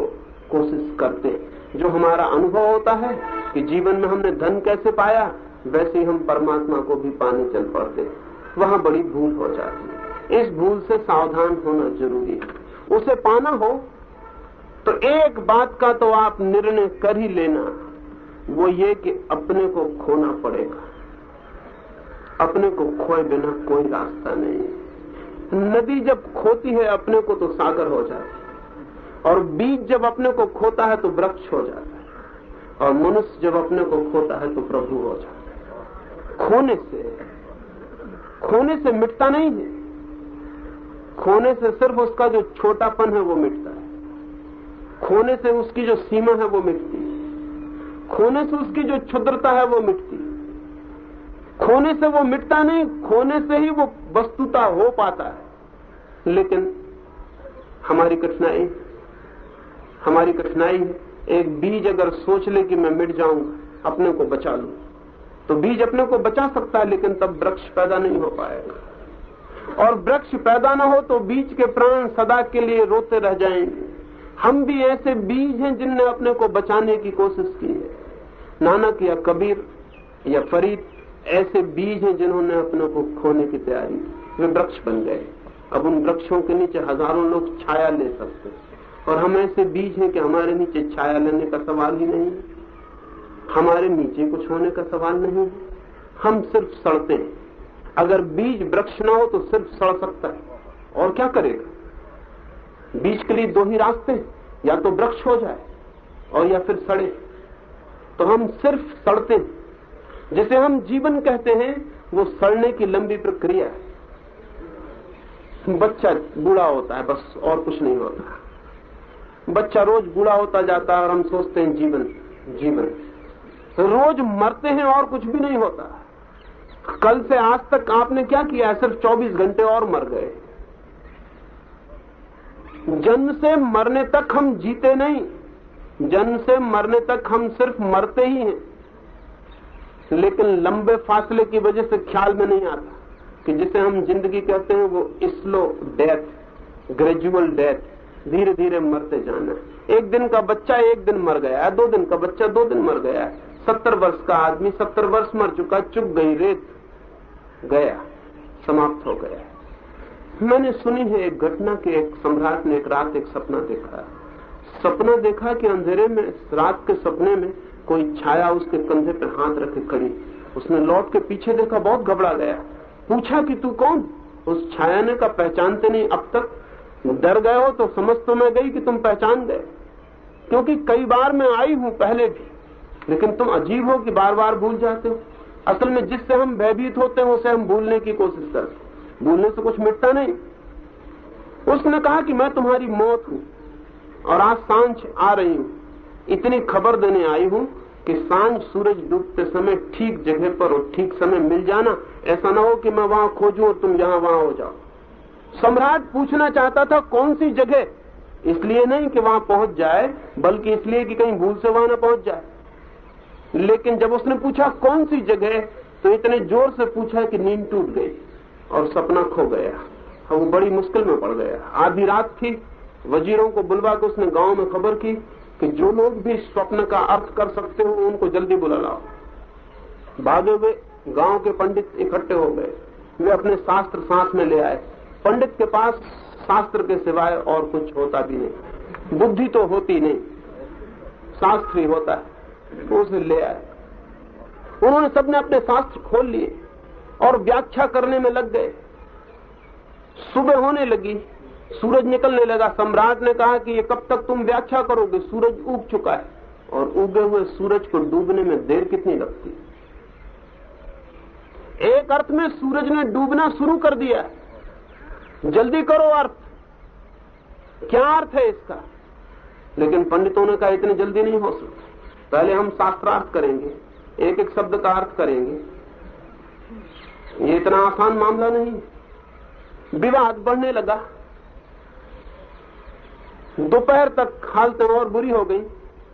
[SPEAKER 2] कोशिश करते जो हमारा अनुभव होता है कि जीवन में हमने धन कैसे पाया, वैसे ही हम परमात्मा को भी पाने चल पड़ते वहाँ बड़ी भूल हो जाती है। इस भूल से सावधान होना ज़रूरी है। उसे पाना हो तो एक बात का तो आप निर्णय कर ही लेना, वो ये कि अपने को खोना पड़ेगा। अपने को खोए बिना कोई रास्ता नहीं। नदी जब खोती है, अपने को तो सागर हो जाती है। और बीज जब अपने को खोता है तो वृक्ष हो जाता है। और मनुष्य जब अपने को खोता है तो प्रभु हो जाता है। खोने से खोने से मिटता नहीं है। खोने से सिर्फ़ उसका जो छोटापन है, वो मिटता है। खोने से उसकी जो सीमा है वो मिटती। खोने से उसकी जो क्षुद्रता है वो मिटती। खोने से वो मिटता नहीं, खोने से ही वो वस्तुता हो पाता है। लेकिन हमारी कठिनाई हमारी कठिनाई एक बीज अगर सोच ले कि मैं मिट जाऊँगा अपने को बचा लू। तो बीज अपने को बचा सकता है, लेकिन तब वृक्ष पैदा नहीं हो पाएगा। और वृक्ष पैदा ना हो तो बीज के प्राण सदा के लिए रोते रह जाएँगे। हम भी ऐसे बीज हैं जिनने अपने को बचाने की कोशिश की है। नानक या कबीर या फरीद, ऐसे बीज हैं जिन्होंने अपने को खोने की तैयारी वे वृक्ष बन गए। अब उन वृक्षों के नीचे हज़ारों लोग छाया ले सकते और हम ऐसे बीज हैं कि हमारे नीचे छाया लेने का सवाल ही नहीं हमारे नीचे कुछ होने का सवाल नहीं हम सिर्फ़ सड़ते हैं। अगर बीज वृक्ष ना हो तो सिर्फ़ सड़ सकता है। और क्या करेगा? बीज के लिए दो ही रास्ते, या तो वृक्ष हो जाए और या फिर सड़े। तो हम सिर्फ़ सड़ते हैं। जिसे हम जीवन कहते हैं, वो सड़ने की लंबी प्रक्रिया है। बच्चा बूढ़ा होता है, बस और कुछ नहीं होता। बच्चा रोज बूढ़ा होता जाता है और हम सोचते हैं जीवन जीवन। रोज मरते हैं और कुछ भी नहीं होता। कल से आज तक आपने क्या किया है? सिर्फ़ 24 घंटे और मर गए। जन्म से मरने तक हम जीते नहीं, जन्म से मरने तक हम सिर्फ़ मरते ही हैं। लेकिन लंबे फासले की वजह से ख्याल में नहीं आता कि जिसे हम ज़िंदगी कहते हैं वो स्लो डेथ, ग्रेजुअल डेथ धीरे धीरे मरते जाना एक दिन का बच्चा एक दिन मर गया दो दिन का बच्चा दो दिन मर गया सत्तर वर्ष का आदमी सत्तर वर्ष मर चुका चुप गई, रेत गया, समाप्त हो गया मैंने सुनी है एक घटना के एक सम्राट ने एक रात एक सपना देखा। सपना देखा कि अंधेरे में, रात के सपने में कोई छाया उसके कंधे पर हाथ रखे खड़ी। उसने लौट के पीछे देखा, बहुत घबरा गया। पूछा कि तू कौन? उस छाया ने का पहचानते नहीं अब तक। डर गए हो तो समझ तो मैं गई कि तुम पहचान गए। क्योंकि कई बार मैं आई हूँ पहले भी, लेकिन तुम अजीब हो कि बार बार भूल जाते हो। असल में जिससे हम भयभीत होते हैं, उसे हम भूलने की कोशिश करते भूलने से कुछ मिटता नहीं। उसने कहा कि मैं तुम्हारी मौत हूँ और आज साँझ आ रही हूँ। इतनी खबर देने आई हूँ कि साँझ सूरज डूबते समय ठीक जगह पर और ठीक समय मिल जाना, ऐसा ना हो कि मैं वहाँ खोजूं और तुम जहाँ वहाँ हो जाओ। सम्राट पूछना चाहता था कौन सी जगह, इसलिए नहीं कि वहाँ पहुँच जाए, बल्कि इसलिए कि कहीं भूल से वहाँ ना पहुँच जाए। लेकिन जब उसने पूछा कौन सी जगह तो इतने ज़ोर से पूछा कि नींद टूट गई। और सपना खो गया। और वो बड़ी मुश्किल में पड़ गया। आधी रात थी, वजीरों को बुलवा के उसने गाँव में खबर की कि जो लोग भी स्वप्न का अर्थ कर सकते हो, उनको जल्दी बुला लाओ। भागे हुए गाँव के पंडित इकट्ठे हो गए। वे अपने शास्त्र सांस में ले आए। पंडित के पास शास्त्र के सिवाय और कुछ होता भी नहीं। बुद्धि तो होती नहीं, शास्त्र ही होता है। तो उसे ले आए। उन्होंने सबने अपने शास्त्र खोल लिए। और व्याख्या करने में लग गए। सुबह होने लगी, सूरज निकलने लगा। सम्राट ने कहा कि ये कब तक तुम व्याख्या करोगे? सूरज उग चुका है और उगे हुए सूरज को डूबने में देर कितनी लगती एक अर्थ में सूरज ने डूबना शुरू कर दिया जल्दी करो अर्थ। क्या अर्थ है इसका? लेकिन पंडितों ने कहा, इतनी जल्दी नहीं हो सकती। पहले हम शास्त्रार्थ करेंगे। एक एक शब्द का अर्थ करेंगे। ये इतना आसान मामला नहीं। विवाद बढ़ने लगा। दोपहर तक हालतें और बुरी हो गई।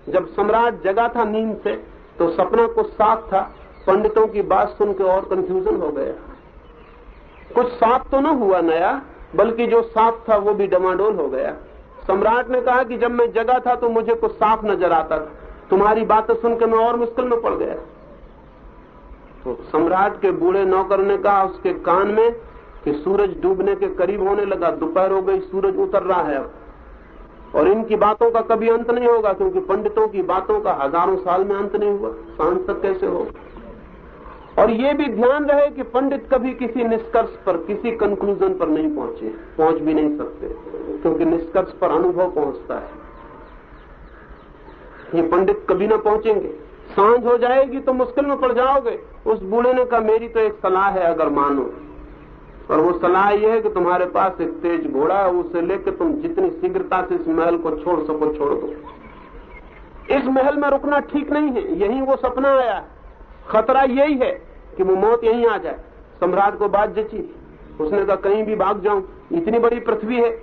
[SPEAKER 2] जब सम्राट जगा था नींद से तो सपना को साफ़ था। पंडितों की बात सुन के और कंफ्यूजन हो गया। कुछ साफ़ तो न हुआ नया, बल्कि जो साफ़ था वो भी डमाडोल हो गया। सम्राट ने कहा कि जब मैं जगा था तो मुझे कुछ साफ़ नज़र आता था। तुम्हारी बातें सुनकर मैं और मुश्किल में पड़ गया। तो सम्राट के बूढ़े नौकर ने कहा उसके कान में कि सूरज डूबने के करीब होने लगा, दोपहर हो गई, सूरज उतर रहा है और इनकी बातों का कभी अंत नहीं होगा, क्योंकि पंडितों की बातों का हज़ारों साल में अंत नहीं हुआ साँझ तक कैसे हो? और ये भी ध्यान रहे कि पंडित कभी किसी निष्कर्ष पर, किसी कंक्लूजन पर नहीं पहुँचे, पहुँच भी नहीं सकते, क्योंकि निष्कर्ष पर अनुभव पहुँचता है। ये पंडित कभी ना पहुँचेंगे। साँझ हो जाएगी तो मुश्किल में पड़ जाओगे। उस बूढ़े ने कहा, मेरी तो एक सलाह है, अगर मानो। और वो सलाह यह है कि तुम्हारे पास एक तेज घोड़ा है, उसे लेकर तुम जितनी शीघ्रता से इस महल को छोड़ सको, छोड़ दो। इस महल में रुकना ठीक नहीं है, यही वो सपना आया खतरा यही है कि वो मौत यहीं आ जाए। सम्राट को बात जची। उसने कहा, कहीं भी भाग जाऊँ, इतनी बड़ी पृथ्वी है,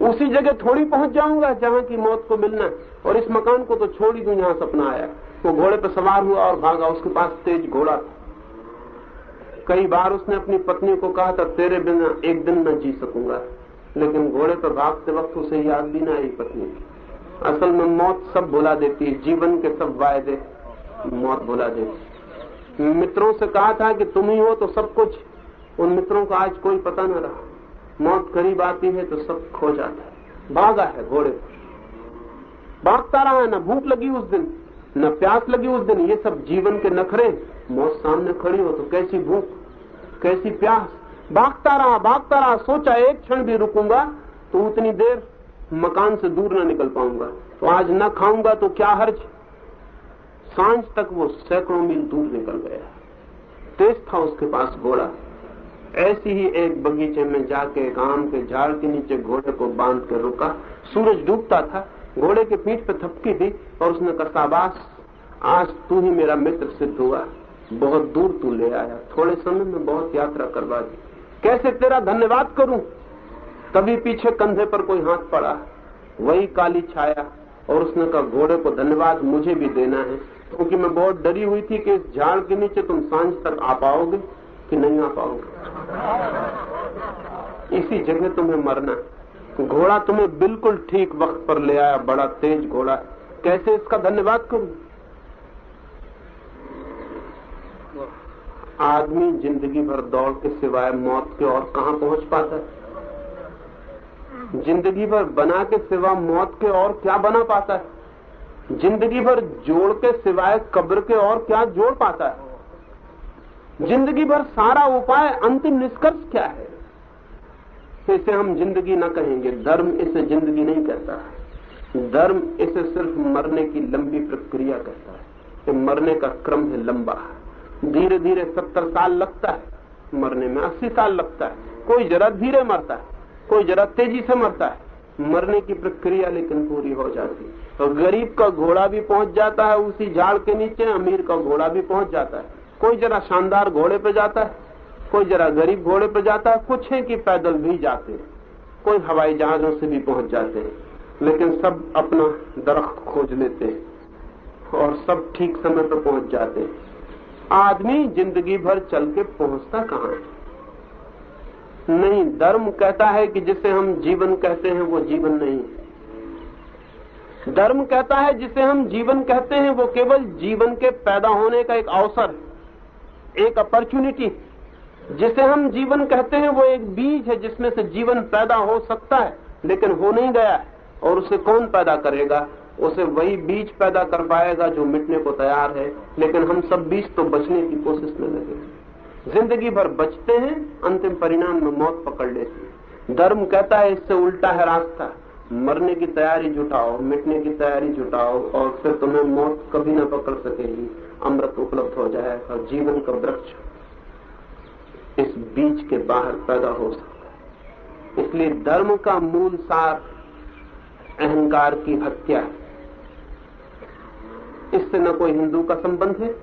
[SPEAKER 2] उसी जगह थोड़ी पहुँच जाऊँगा जहाँ की मौत को मिलना और इस मकान को तो छोड़ ही दू जहाँ सपना आया वो घोड़े पर सवार हुआ और भागा। उसके पास तेज घोड़ा था। कई बार उसने अपनी पत्नी को कहा था तेरे बिना एक दिन न जी सकूँगा। लेकिन घोड़े पर भागते वक्त उसे याद भी ना आई पत्नी असल में मौत सब भुला देती है। जीवन के सब वायदे मौत भुला देती मित्रों से कहा था कि तुम ही हो तो सब कुछ। उन मित्रों को आज कोई पता न रहा। मौत करीब आती है तो सब खो जाता है। भागा है घोड़े भागता रहा है ना। भूख लगी उस दिन। न प्यास लगी उस दिन, ये सब जीवन के नखरे, मौत सामने खड़ी हो तो कैसी भूख, कैसी प्यास। भागता रहा भागता रहा, सोचा एक क्षण भी रुकूँगा तो उतनी देर मकान से दूर न निकल पाऊँगा। तो आज न खाऊँगा तो क्या हर्ज? साँझ तक वो सैकड़ों मील दूर निकल गया। तेज था उसके पास घोड़ा। ऐसी ही एक बगीचे में जाके एक आम के झाड़ के नीचे घोड़े को बाँध कर रुका। सूरज डूबता था घोड़े के पीठ पे थपकी दी और उसने शाबाश, आज तू ही मेरा मित्र सिद्ध हुआ। बहुत दूर तू ले आया। थोड़े समय में बहुत यात्रा करवा दी। कैसे तेरा धन्यवाद करूँ? तभी पीछे कंधे पर कोई हाथ पड़ा। वही काली छाया और उसने कहा, घोड़े को धन्यवाद मुझे भी देना है। क्योंकि मैं बहुत डरी हुई थी कि इस झाड़ के नीचे तुम साँझ तक आ पाओगे कि नहीं आ पाओगे। इसी जगह तुम्हें मरना घोड़ा तुम्हें बिल्कुल ठीक वक्त पर ले आया, बड़ा तेज घोड़ा कैसे इसका धन्यवाद करूँ? आदमी ज़िंदगी भर दौड़ के सिवाय मौत के और कहाँ पहुँच पाता है? ज़िंदगी भर बना के सिवा मौत के और क्या बना पाता है? ज़िंदगी भर जोड़ के सिवाय कब्र के और क्या जोड़ पाता है? ज़िंदगी भर सारा उपाय, अंतिम निष्कर्ष क्या है? इसे हम ज़िंदगी न कहेंगे। धर्म इसे ज़िंदगी नहीं कहता धर्म इसे सिर्फ़ मरने की लंबी प्रक्रिया कहता है। कि मरने का क्रम है लंबा। धीरे धीरे सत्तर साल लगता है। मरने में अस्सी साल लगता है। कोई जरा धीरे मरता है, कोई जरा तेज़ी से मरता है। मरने की प्रक्रिया लेकिन पूरी हो जाती है। तो गरीब का घोड़ा भी पहुँच जाता है, उसी झाड़ के नीचे अमीर का घोड़ा भी पहुँच जाता है। कोई जरा शानदार घोड़े पे जाता है कोई जरा गरीब घोड़े पर जाता है कुछ है कि पैदल भी जाते। हैं कोई हवाई जहाजों से भी पहुँच जाते। हैं लेकिन सब अपना दरख्त खोज लेते हैं और सब ठीक समय पर पहुँच जाते। हैं आदमी ज़िंदगी भर चल के पहुँचता कहाँ? है नहीं, धर्म कहता है कि जिसे हम जीवन कहते हैं, वो जीवन नहीं है। धर्म कहता है जिसे हम जीवन कहते हैं, वो केवल जीवन के पैदा होने का एक अवसर एक अपॉर्चुनिटी जिसे हम जीवन कहते हैं, वो एक बीज है जिसमें से जीवन पैदा हो सकता है, लेकिन हो नहीं गया और उसे कौन पैदा करेगा? उसे वही बीज पैदा कर पाएगा जो मिटने को तैयार है। लेकिन हम सब बीज तो बचने की कोशिश में लगे ज़िंदगी भर बचते हैं, अंतिम परिणाम में मौत पकड़ लेती धर्म कहता है, इससे उल्टा है रास्ता। मरने की तैयारी जुटाओ, मिटने की तैयारी जुटाओ, और फिर तुम्हें मौत कभी ना पकड़ सकेगी। अमृत उपलब्ध हो जाएगा जीवन का वृक्ष इस बीज के बाहर पैदा हो सकता है। इसलिए धर्म का मूल सार अहंकार की हत्या है। इससे न कोई हिंदू का संबंध है,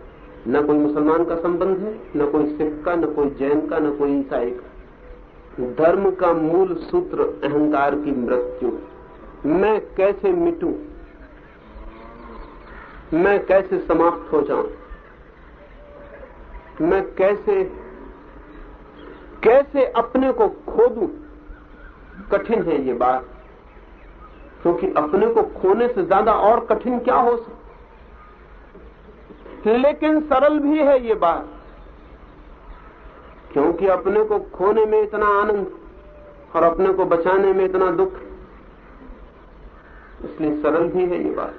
[SPEAKER 2] न कोई मुसलमान का संबंध है, न कोई सिख का, न कोई जैन का, न कोई ईसाई का। धर्म का मूल सूत्र अहंकार की मृत्यु मैं कैसे मिटू? मैं कैसे समाप्त हो जाऊँ? मैं कैसे कैसे अपने को खो दूँ कठिन है ये बात। क्योंकि तो अपने को खोने से ज़्यादा और कठिन क्या हो सकता? लेकिन सरल भी है ये बात। क्योंकि अपने को खोने में इतना आनंद और अपने को बचाने में इतना दुख। इसलिए सरल भी है ये बात।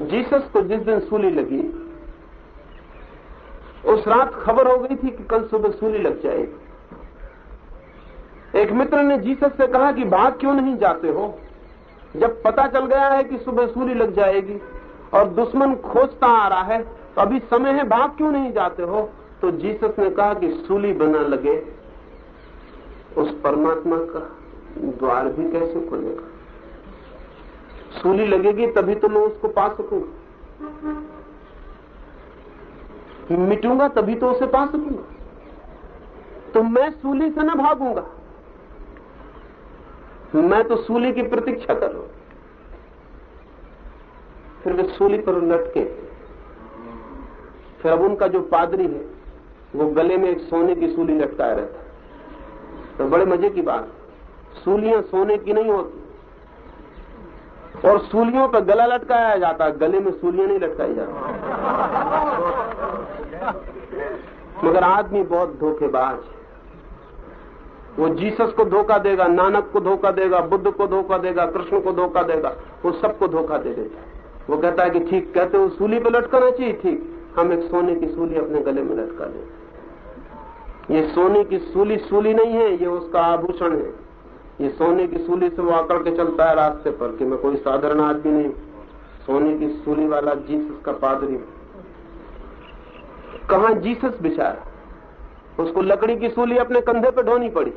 [SPEAKER 2] जीसस को जिस दिन सूली लगी उस रात खबर हो गई थी कि कल सुबह सूली लग जाएगी। एक मित्र ने जीसस से कहा कि भाग क्यों नहीं जाते हो? जब पता चल गया है कि सुबह सूर्य लग जाएगी और दुश्मन खोजता आ रहा है तो अभी समय है भाग क्यों नहीं जाते हो? तो जीसस ने कहा कि सूली बना लगे, उस परमात्मा का द्वार भी कैसे खुलेगा? सूली लगेगी तभी तो मैं उसको पा सकूँगा। मिटूँगा तभी तो उसे पा सकूँगा तो मैं सूली से न भागूँगा। मैं तो सूली की प्रतीक्षा कर रहा फिर वे सूली पर लटके। फिर अब उनका जो पादरी है, वो गले में एक सोने की सूली लटकाया रहता तो बड़े मज़े की बात। सूलियाँ सोने की नहीं होती। और सूलियों पर गला लटकाया जाता गले में सूलियाँ नहीं लटकाई जाती। मगर आदमी बहुत धोखेबाज है। वो जीसस को धोखा देगा, नानक को धोखा देगा, बुद्ध को धोखा देगा, कृष्ण को धोखा देगा, वो सबको धोखा दे देता वो कहता है कि ठीक, कहते हो सूली पे लटकाना चाहिए, ठीक। हम एक सोने की सूली अपने गले में लटका देते ये सोने की सूली सूली नहीं है, ये उसका आभूषण है। ये सोने की सूली से वो आकड़ के चलता है रास्ते पर कि मैं कोई साधारण आदमी नहीं। सोने की सूली वाला जीसस का पादरी। कहा जीसस बिचारा? उसको लकड़ी की सूली अपने कंधे पर ढोनी पड़ी।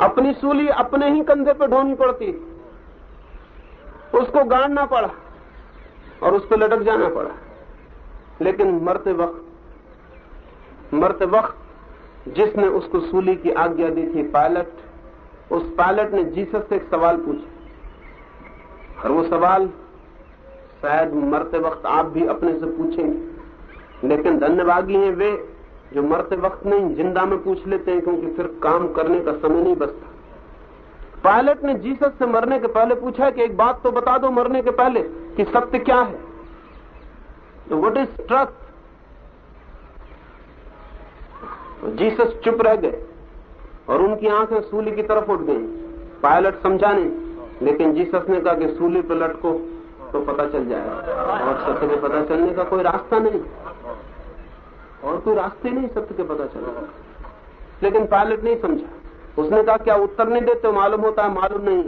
[SPEAKER 2] अपनी सूली अपने ही कंधे पर ढोनी पड़ती। उसको गाड़ना पड़ा और उस पर लटक जाना पड़ा। लेकिन मरते वक्त मरते वक्त जिसने उसको सूली की आज्ञा दी थी पायलट उस पायलट ने जीसस से एक सवाल पूछा। और वो सवाल, शायद मरते वक्त आप भी अपने से पूछेंगे। लेकिन धन्यवादी हैं वे, जो मरते वक्त नहीं, ज़िंदा में पूछ लेते हैं, क्योंकि फिर काम करने का समय नहीं बचता। पायलट ने जीसस से मरने के पहले पूछा कि एक बात तो बता दो मरने के पहले, कि सत्य क्या है? वट इज़ ट्रस्ट जीसस चुप रह गए। और उनकी आँखें सूली की तरफ़ उठ गई। पायलट समझाने लेकिन जीसस ने कहा कि सूली पर लटको तो पता चल जाएगा। और सत्य के पता चलने का कोई रास्ता नहीं। और कोई रास्ते नहीं सत्य के पता चलेगा लेकिन पायलट नहीं समझा। उसने कहा, क्या उत्तर नहीं देते मालूम होता है, मालूम नहीं।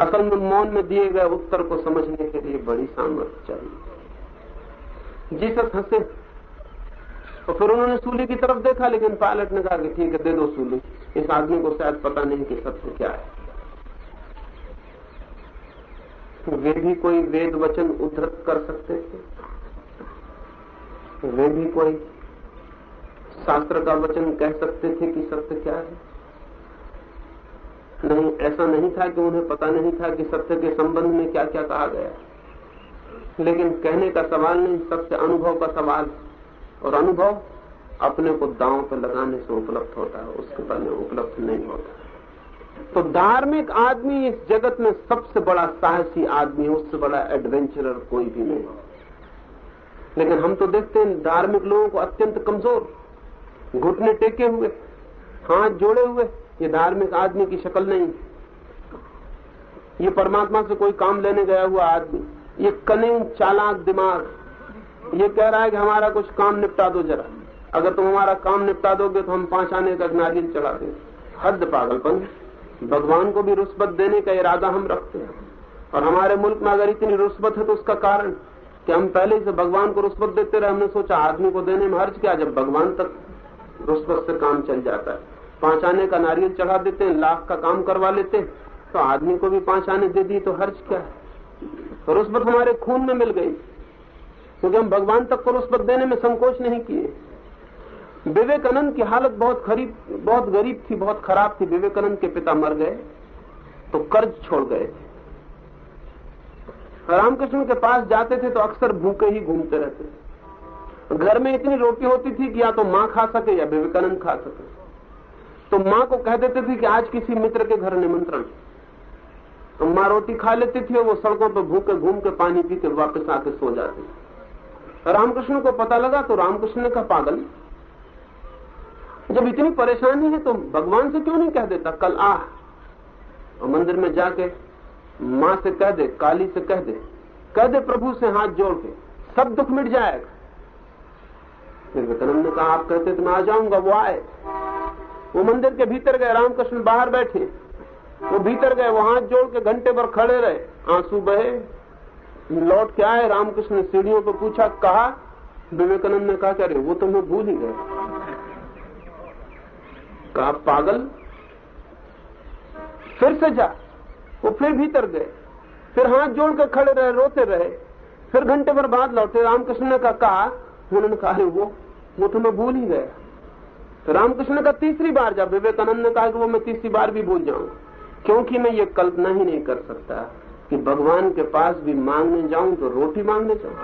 [SPEAKER 2] असल में मौन में दिए गए उत्तर को समझने के लिए बड़ी सामर्थ्य चाहिए। जीसस हंसे तो फिर उन्होंने सूली की तरफ़ देखा, लेकिन पायलट ने कहा कि ठीक है, दे दो सूली। इस आदमी को शायद पता नहीं कि सत्य क्या है। वे भी कोई वेद वचन उद्धृत कर सकते थे? वे भी कोई शास्त्र का वचन कह सकते थे कि सत्य क्या है? नहीं, ऐसा नहीं था कि उन्हें पता नहीं था कि सत्य के संबंध में क्या क्या कहा गया। लेकिन कहने का सवाल नहीं, सत्य अनुभव का सवाल। और अनुभव अपने को दांव पर लगाने से उपलब्ध होता है, उसके पहले उपलब्ध नहीं होता। तो धार्मिक आदमी इस जगत में सबसे बड़ा साहसी आदमी उससे बड़ा एडवेंचरर कोई भी नहीं। लेकिन हम तो देखते हैं धार्मिक लोगों को अत्यंत कमज़ोर, घुटने टेके हुए, हाथ जोड़े हुए, ये धार्मिक आदमी की शक्ल नहीं। ये परमात्मा से कोई काम लेने गया हुआ आदमी, ये कनिंग चालाक दिमाग ये कह रहा है कि हमारा कुछ काम निपटा दो जरा। अगर तुम हमारा काम निपटा दोगे तो हम पाँच आने का नारियल चढ़ा देंगे। हद पागलपन भगवान को भी रुस्बत देने का इरादा हम रखते हैं। और हमारे मुल्क में अगर इतनी रुस्बत है तो उसका कारण कि हम पहले से भगवान को रुस्बत देते रहे, हमने सोचा आदमी को देने में हर्ज क्या? जब भगवान तक रुस्बत से काम चल जाता है। पाँच आने का नारियल चढ़ा देते हैं, लाख का काम करवा लेते हैं तो आदमी को भी पाँच आने दे दी तो हर्ज क्या है? तो रुस्बत हमारे खून में मिल गई। क्योंकि हम भगवान तक को रुस्बत देने में संकोच नहीं किए। विवेकानंद की हालत बहुत खरीब, बहुत गरीब थी, बहुत खराब थी। विवेकानंद के पिता मर गए तो कर्ज छोड़ गए थे। रामकृष्ण के पास जाते थे तो अक्सर भूखे ही घूमते रहते थे। घर में इतनी रोटी होती थी कि या तो माँ खा सके या विवेकानंद खा सके। तो माँ को कह देते थे कि आज किसी मित्र के घर निमंत्रण। तो माँ रोटी खा लेती थी और वो सड़कों पर भूखे घूम के पानी पी के वापस आके सो जाते रामकृष्ण को पता लगा तो रामकृष्ण ने कहा, पागल, जब इतनी परेशानी है तो भगवान से क्यों नहीं कह देता? कल आ और मंदिर में जाके माँ से कह दे, काली से कह दे कह दे प्रभु से हाथ जोड़ के, सब दुख मिट जाएगा। फिर विवेकानंद ने कहा, आप कहते तो मैं आ जाऊँगा, वो आए। वो मंदिर के भीतर गए, रामकृष्ण बाहर बैठे। वो भीतर गए, वो हाथ जोड़ के घंटे भर खड़े रहे, आँसू बहे लौट के आए, रामकृष्ण ने सीढ़ियों पर पूछा, कहा? विवेकानंद ने कहा क्या रे वो तो मैं भूल ही गए कहा, पागल? फिर से जा। वो फिर भीतर गए। फिर हाथ जोड़ कर खड़े रहे, रोते रहे। फिर घंटे भर बाद लौटे। रामकृष्ण ने कहा उन्होंने कहा वो वो तो मैं भूल ही गया। तो रामकृष्ण का तीसरी बार जब विवेकानंद ने कहा कि वो मैं तीसरी बार भी भूल जाऊँ, क्योंकि मैं ये कल्पना ही नहीं कर सकता। कि भगवान के पास भी मांगने जाऊँ तो रोटी मांगने जाऊँ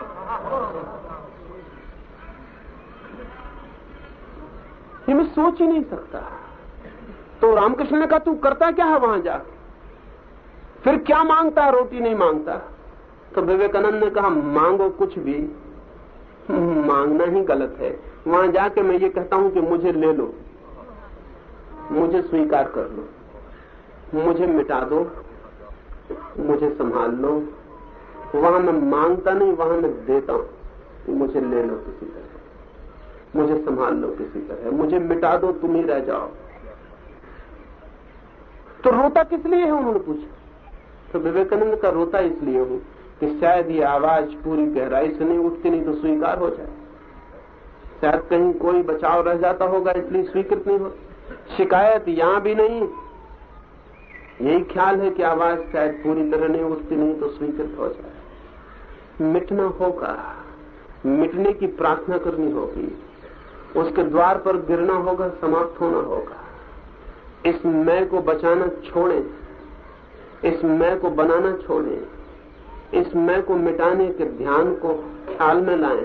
[SPEAKER 2] ये मैं सोच ही नहीं सकता। तो रामकृष्ण ने कहा, तू करता क्या है वहाँ जा फिर क्या माँगता? है रोटी नहीं माँगता? तो विवेकानंद ने कहा, मांगो कुछ भी। मांगना ही गलत है। वहाँ जाके मैं ये कहता हूँ कि मुझे ले लो। मुझे स्वीकार कर लो। मुझे मिटा दो। मुझे संभाल लो। वहाँ मैं माँगता नहीं, वहाँ मैं देता हूँ। मुझे ले लो किसी तरह। मुझे संभाल लो किसी तरह। मुझे मिटा दो, तुम ही रह जाओ। तो रोता किस लिए है उन्होंने पूछा? तो विवेकानंद का रोता इसलिए हूँ कि शायद ये आवाज़ पूरी गहराई से नहीं उठती, नहीं तो स्वीकार हो जाए। शायद कहीं कोई बचाव रह जाता होगा, इसलिए स्वीकृत नहीं हो। शिकायत यहाँ भी नहीं यही ख्याल है कि आवाज़ शायद पूरी तरह नहीं उठती, नहीं तो स्वीकृत हो जाए। मिटना होगा। मिटने की प्रार्थना करनी होगी। उसके द्वार पर गिरना होगा, समाप्त होना होगा। इस मैं को बचाना छोड़े। इस मैं को बनाना छोड़े। इस मैं को मिटाने के ध्यान को ख्याल में लाएँ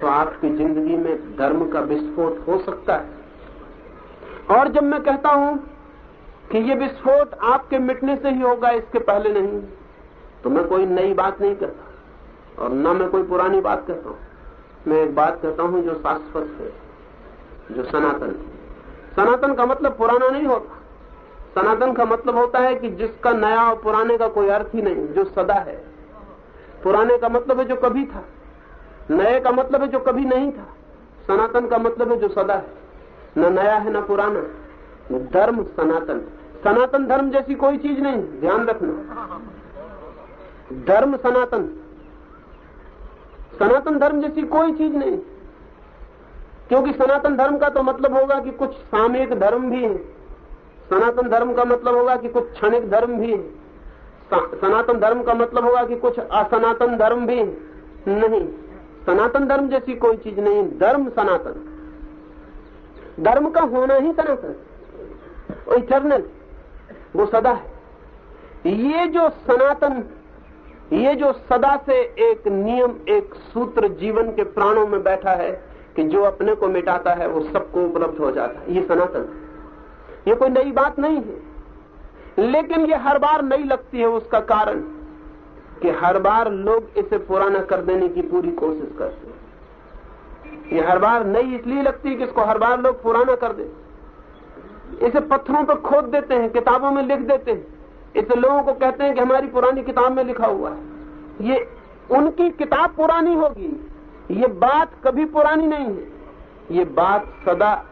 [SPEAKER 2] तो आपकी ज़िंदगी में धर्म का विस्फोट हो सकता है। और जब मैं कहता हूँ कि ये विस्फोट आपके मिटने से ही होगा, इसके पहले नहीं। तो मैं कोई नई बात नहीं करता, और न मैं कोई पुरानी बात कहता हूँ। मैं एक बात कहता हूँ जो शाश्वत है, जो सनातन है। सनातन का मतलब पुराना नहीं होता। सनातन का मतलब होता है कि जिसका नया और पुराने का कोई अर्थ ही नहीं, जो सदा है। पुराने का मतलब है जो कभी था, नए का मतलब है जो कभी नहीं था। सनातन का मतलब है जो सदा है। न नया है, न पुराना धर्म सनातन सनातन धर्म जैसी कोई चीज़ नहीं। ध्यान रखना। धर्म सनातन। सनातन धर्म जैसी कोई चीज़ नहीं। क्योंकि सनातन धर्म का तो मतलब होगा कि कुछ सामयिक धर्म भी है। सनातन धर्म का मतलब होगा कि कुछ क्षणिक धर्म भी है। सनातन धर्म का मतलब होगा कि कुछ असनातन धर्म भी नहीं। सनातन धर्म जैसी कोई चीज़ नहीं। धर्म सनातन। धर्म का होना ही सनातन। इटर्नल वो सदा है। ये जो सनातन, ये जो सदा से एक नियम, एक सूत्र जीवन के प्राणों में बैठा है कि जो अपने को मिटाता है, वो सबको उपलब्ध हो जाता है। ये सनातन ये कोई नई बात नहीं है। लेकिन ये हर बार नई लगती है उसका कारण कि हर बार लोग इसे पुराना कर देने की पूरी कोशिश करते हैं। ये हर बार नई इसलिए लगती है कि इसको हर बार लोग पुराना कर दे। इसे पत्थरों पर खोद देते हैं, किताबों में लिख देते हैं। इसे लोगों को कहते हैं कि हमारी पुरानी किताब में लिखा हुआ है। ये उनकी किताब पुरानी होगी। ये बात कभी पुरानी नहीं है। ये बात सदा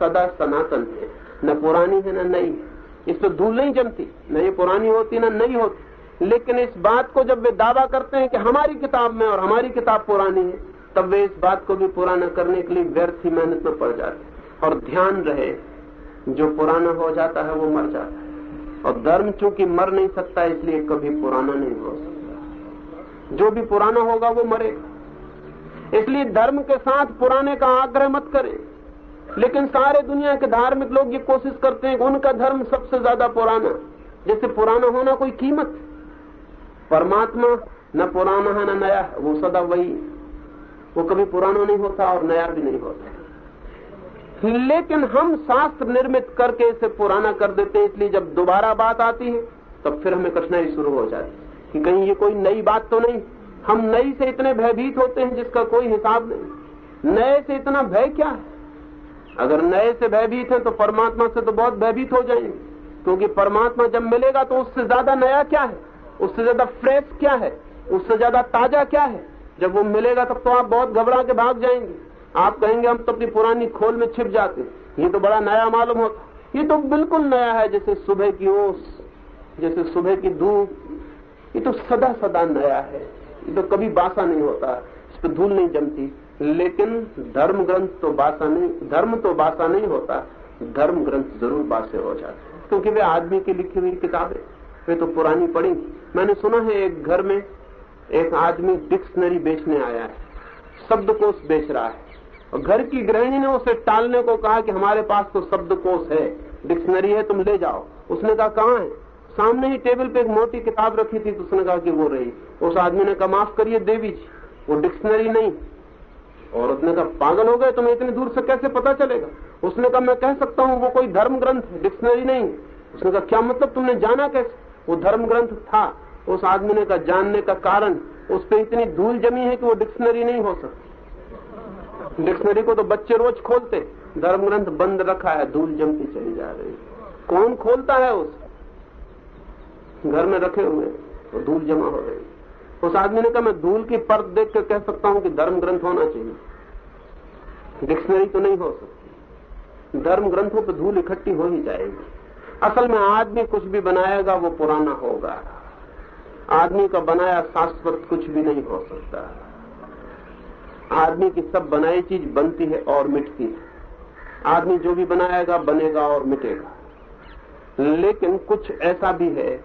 [SPEAKER 2] सदा सनातन है। न पुरानी है, न नई इस पर धूल नहीं जमती, न ये पुरानी होती, न नई होती। लेकिन इस बात को जब वे दावा करते हैं कि हमारी किताब में और हमारी किताब पुरानी है, तब वे इस बात को भी पुराना करने के लिए व्यर्थ ही मेहनत में पड़ जाते और ध्यान रहे जो पुराना हो जाता है वो मर जाता है। और धर्म चूँकि मर नहीं सकता, इसलिए कभी पुराना नहीं हो सकता। जो भी पुराना होगा वो मरेगा। इसलिए धर्म के साथ पुराने का आग्रह मत करें। लेकिन सारे दुनिया के धार्मिक लोग ये कोशिश करते हैं कि उनका धर्म सबसे ज़्यादा पुराना। जैसे पुराना होना कोई कीमत परमात्मा न पुराना है, न नया वो सदा वही वो कभी पुराना नहीं होता और नया भी नहीं होता। लेकिन हम शास्त्र निर्मित करके इसे पुराना कर देते हैं, इसलिए जब दोबारा बात आती है, तब फिर हमें कठिनाई शुरू हो जाती कि कहीं ये कोई नई बात तो नहीं। हम नई से इतने भयभीत होते हैं, जिसका कोई हिसाब नहीं। नए से इतना भय क्या है? अगर नए से भयभीत है तो परमात्मा से तो बहुत भयभीत हो जाएँगे। क्योंकि परमात्मा जब मिलेगा तो उससे ज़्यादा नया क्या है? उससे ज़्यादा फ्रेश क्या है? उससे ज़्यादा ताज़ा क्या है? जब वो मिलेगा, तब तो आप बहुत घबरा के भाग जाएँगे। आप कहेंगे हम तो अपनी पुरानी खोल में छिप जाते ये तो बड़ा नया मालूम होता। ये तो बिल्कुल नया है, जैसे सुबह की ओस, जैसे सुबह की धूप। ये तो सदा सदा नया है। ये तो कभी बासा नहीं होता, इस पर धूल नहीं जमती। लेकिन धर्म ग्रंथ तो बासा नहीं, धर्म तो बासा नहीं होता। धर्म ग्रंथ ज़रूर बासे हो जाते क्योंकि वे आदमी की लिखी हुई किताबें, वे तो पुरानी पड़ेंगी मैंने सुना है एक घर में एक आदमी डिक्शनरी बेचने आया है। शब्दकोश बेच रहा है। घर की गृहिणी ने उसे टालने को कहा कि हमारे पास तो शब्दकोश है, डिक्शनरी है, तुम ले जाओ। उसने कहा, कहाँ है? सामने ही टेबल पे एक मोटी किताब रखी थी तो उसने कहा कि वो रही। उस आदमी ने कहा, माफ़ करिए देवी जी, वो डिक्शनरी नहीं। और उसने कहा, पागल हो गए, तुम्हें इतनी दूर से कैसे पता चलेगा? उसने कहा, मैं कह सकता हूँ, वो कोई धर्म ग्रंथ है, डिक्शनरी नहीं उसने कहा, क्या मतलब तुमने जाना कैसे? वो धर्म ग्रंथ था। उस आदमी ने कहा, जानने का कारण, उस पर इतनी धूल जमी है कि वो डिक्शनरी नहीं हो सकती। डिक्शनरी को तो बच्चे रोज खोलते। धर्म ग्रंथ बंद रखा है, धूल जमती चली जा रही कौन खोलता है उस? घर में रखे हुए तो धूल जमा हो रही उस आदमी ने कहा, मैं धूल की परत देख कर कह सकता हूँ कि धर्म ग्रंथ होना चाहिए। डिक्शनरी तो नहीं हो सकती। धर्म ग्रंथों पर धूल इकट्ठी हो ही जाएगी। असल में आदमी कुछ भी बनाएगा, वो पुराना होगा। आदमी का बनाया शाश्वत कुछ भी नहीं हो सकता। आदमी की सब बनाई चीज़ बनती है और मिटती है। आदमी जो भी बनाएगा, बनेगा और मिटेगा। लेकिन कुछ ऐसा भी है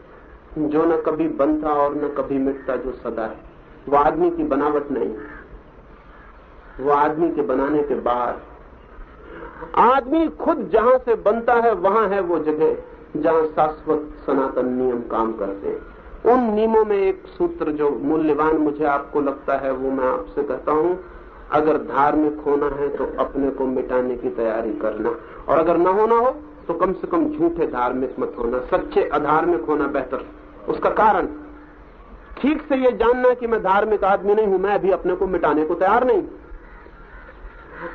[SPEAKER 2] जो न कभी बनता और न कभी मिटता जो सदा है। वो आदमी की बनावट नहीं है। वो आदमी के बनाने के बाद आदमी खुद जहाँ से बनता है, वहाँ है वो जगह जहाँ शाश्वत सनातन नियम काम करते हैं। उन नियमों में एक सूत्र जो मूल्यवान मुझे आपको लगता है, वो मैं आपसे कहता हूँ, अगर धार्मिक होना है तो अपने को मिटाने की तैयारी करना। और अगर न होना हो तो कम से कम झूठे धार्मिक मत होना, सच्चे अधार्मिक होना बेहतर। उसका कारण, ठीक से ये जानना कि मैं धार्मिक आदमी नहीं हूँ, मैं अभी अपने को मिटाने को तैयार नहीं।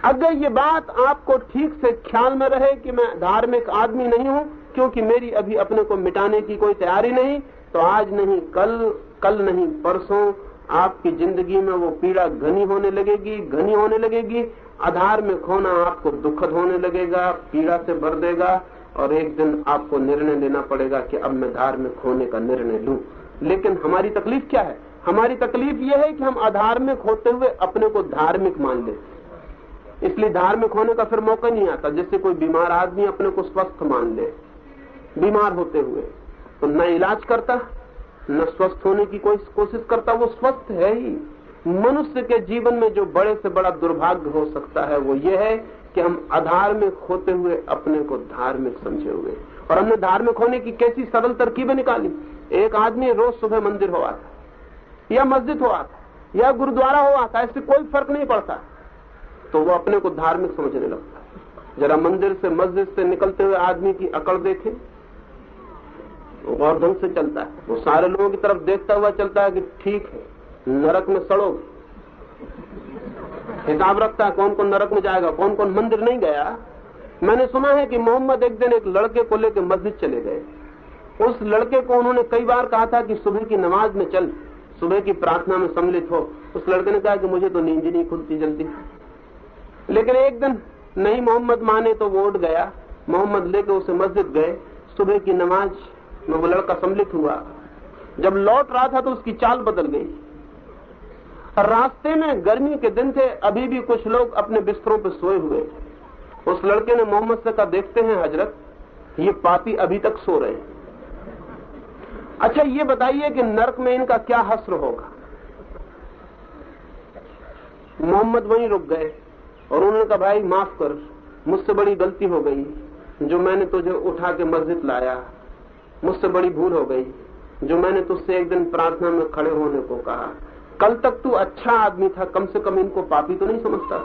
[SPEAKER 2] अगर ये बात आपको ठीक से ख्याल में रहे कि मैं धार्मिक आदमी नहीं हूँ, क्योंकि मेरी अभी अपने को मिटाने की कोई तैयारी नहीं तो आज नहीं, कल कल नहीं, परसों आपकी ज़िंदगी में वो पीड़ा घनी होने लगेगी, घनी होने लगेगी। आधार में खोना आपको दुखद होने लगेगा, पीड़ा से भर देगा और एक दिन आपको निर्णय लेना पड़ेगा कि अब मैं धार्मिक खोने का निर्णय लू। लेकिन हमारी तकलीफ़ क्या है? हमारी तकलीफ़ यह है कि हम आधार में खोते हुए अपने को धार्मिक मान लेते इसलिए धार्मिक होने का फिर मौका नहीं आता जैसे कोई बीमार आदमी अपने को स्वस्थ मान ले, बीमार होते हुए। तो न इलाज करता, न स्वस्थ होने की कोई कोशिश करता, वो स्वस्थ है ही। मनुष्य के जीवन में जो बड़े से बड़ा दुर्भाग्य हो सकता है, वो ये है कि हम अधार्मिक होते हुए अपने को धार्मिक समझे हुए और हमने धार्मिक होने की कैसी सरल तरकीबें निकाली? एक आदमी रोज सुबह मंदिर हो आता या मस्जिद हो आता या गुरुद्वारा हो आता इससे कोई फ़र्क नहीं पड़ता। तो वो अपने को धार्मिक समझने लगता जरा मंदिर से, मस्जिद से निकलते हुए आदमी की अकड़ देखें। और ढंग से चलता है। वो सारे लोगों की तरफ़ देखता हुआ चलता है कि ठीक है, नरक में सड़ो हिसाब रखता है कौन कौन नरक में जाएगा, कौन कौन मंदिर नहीं गया। मैंने सुना है कि मोहम्मद एक दिन एक लड़के को लेकर मस्जिद चले गए। उस लड़के को उन्होंने कई बार कहा था कि सुबह की नमाज़ में चल, सुबह की प्रार्थना में सम्मिलित हो। उस लड़के ने कहा कि मुझे तो नींद नहीं खुलती जल्दी। लेकिन एक दिन नहीं मोहम्मद माने तो वो उठ गया। मोहम्मद लेके उसे मस्जिद गए। सुबह की नमाज़ में वो लड़का सम्मिलित हुआ। जब लौट रहा था तो उसकी चाल बदल गई। रास्ते में गर्मी के दिन थे, अभी भी कुछ लोग अपने बिस्तरों पर सोए हुए। उस लड़के ने मोहम्मद से कहा, देखते हैं हज़रत, ये पापी अभी तक सो रहे हैं। अच्छा ये बताइए कि नरक में इनका क्या हस्र होगा? मोहम्मद वहीं रुक गए और उन्होंने कहा, भाई, माफ़ कर, मुझसे बड़ी गलती हो गई, जो मैंने तुझे उठा के मस्जिद लाया। मुझसे बड़ी भूल हो गई, जो मैंने तुझसे एक दिन प्रार्थना में खड़े होने को कहा। कल तक तू अच्छा आदमी था, कम से कम इनको पापी तो नहीं समझता।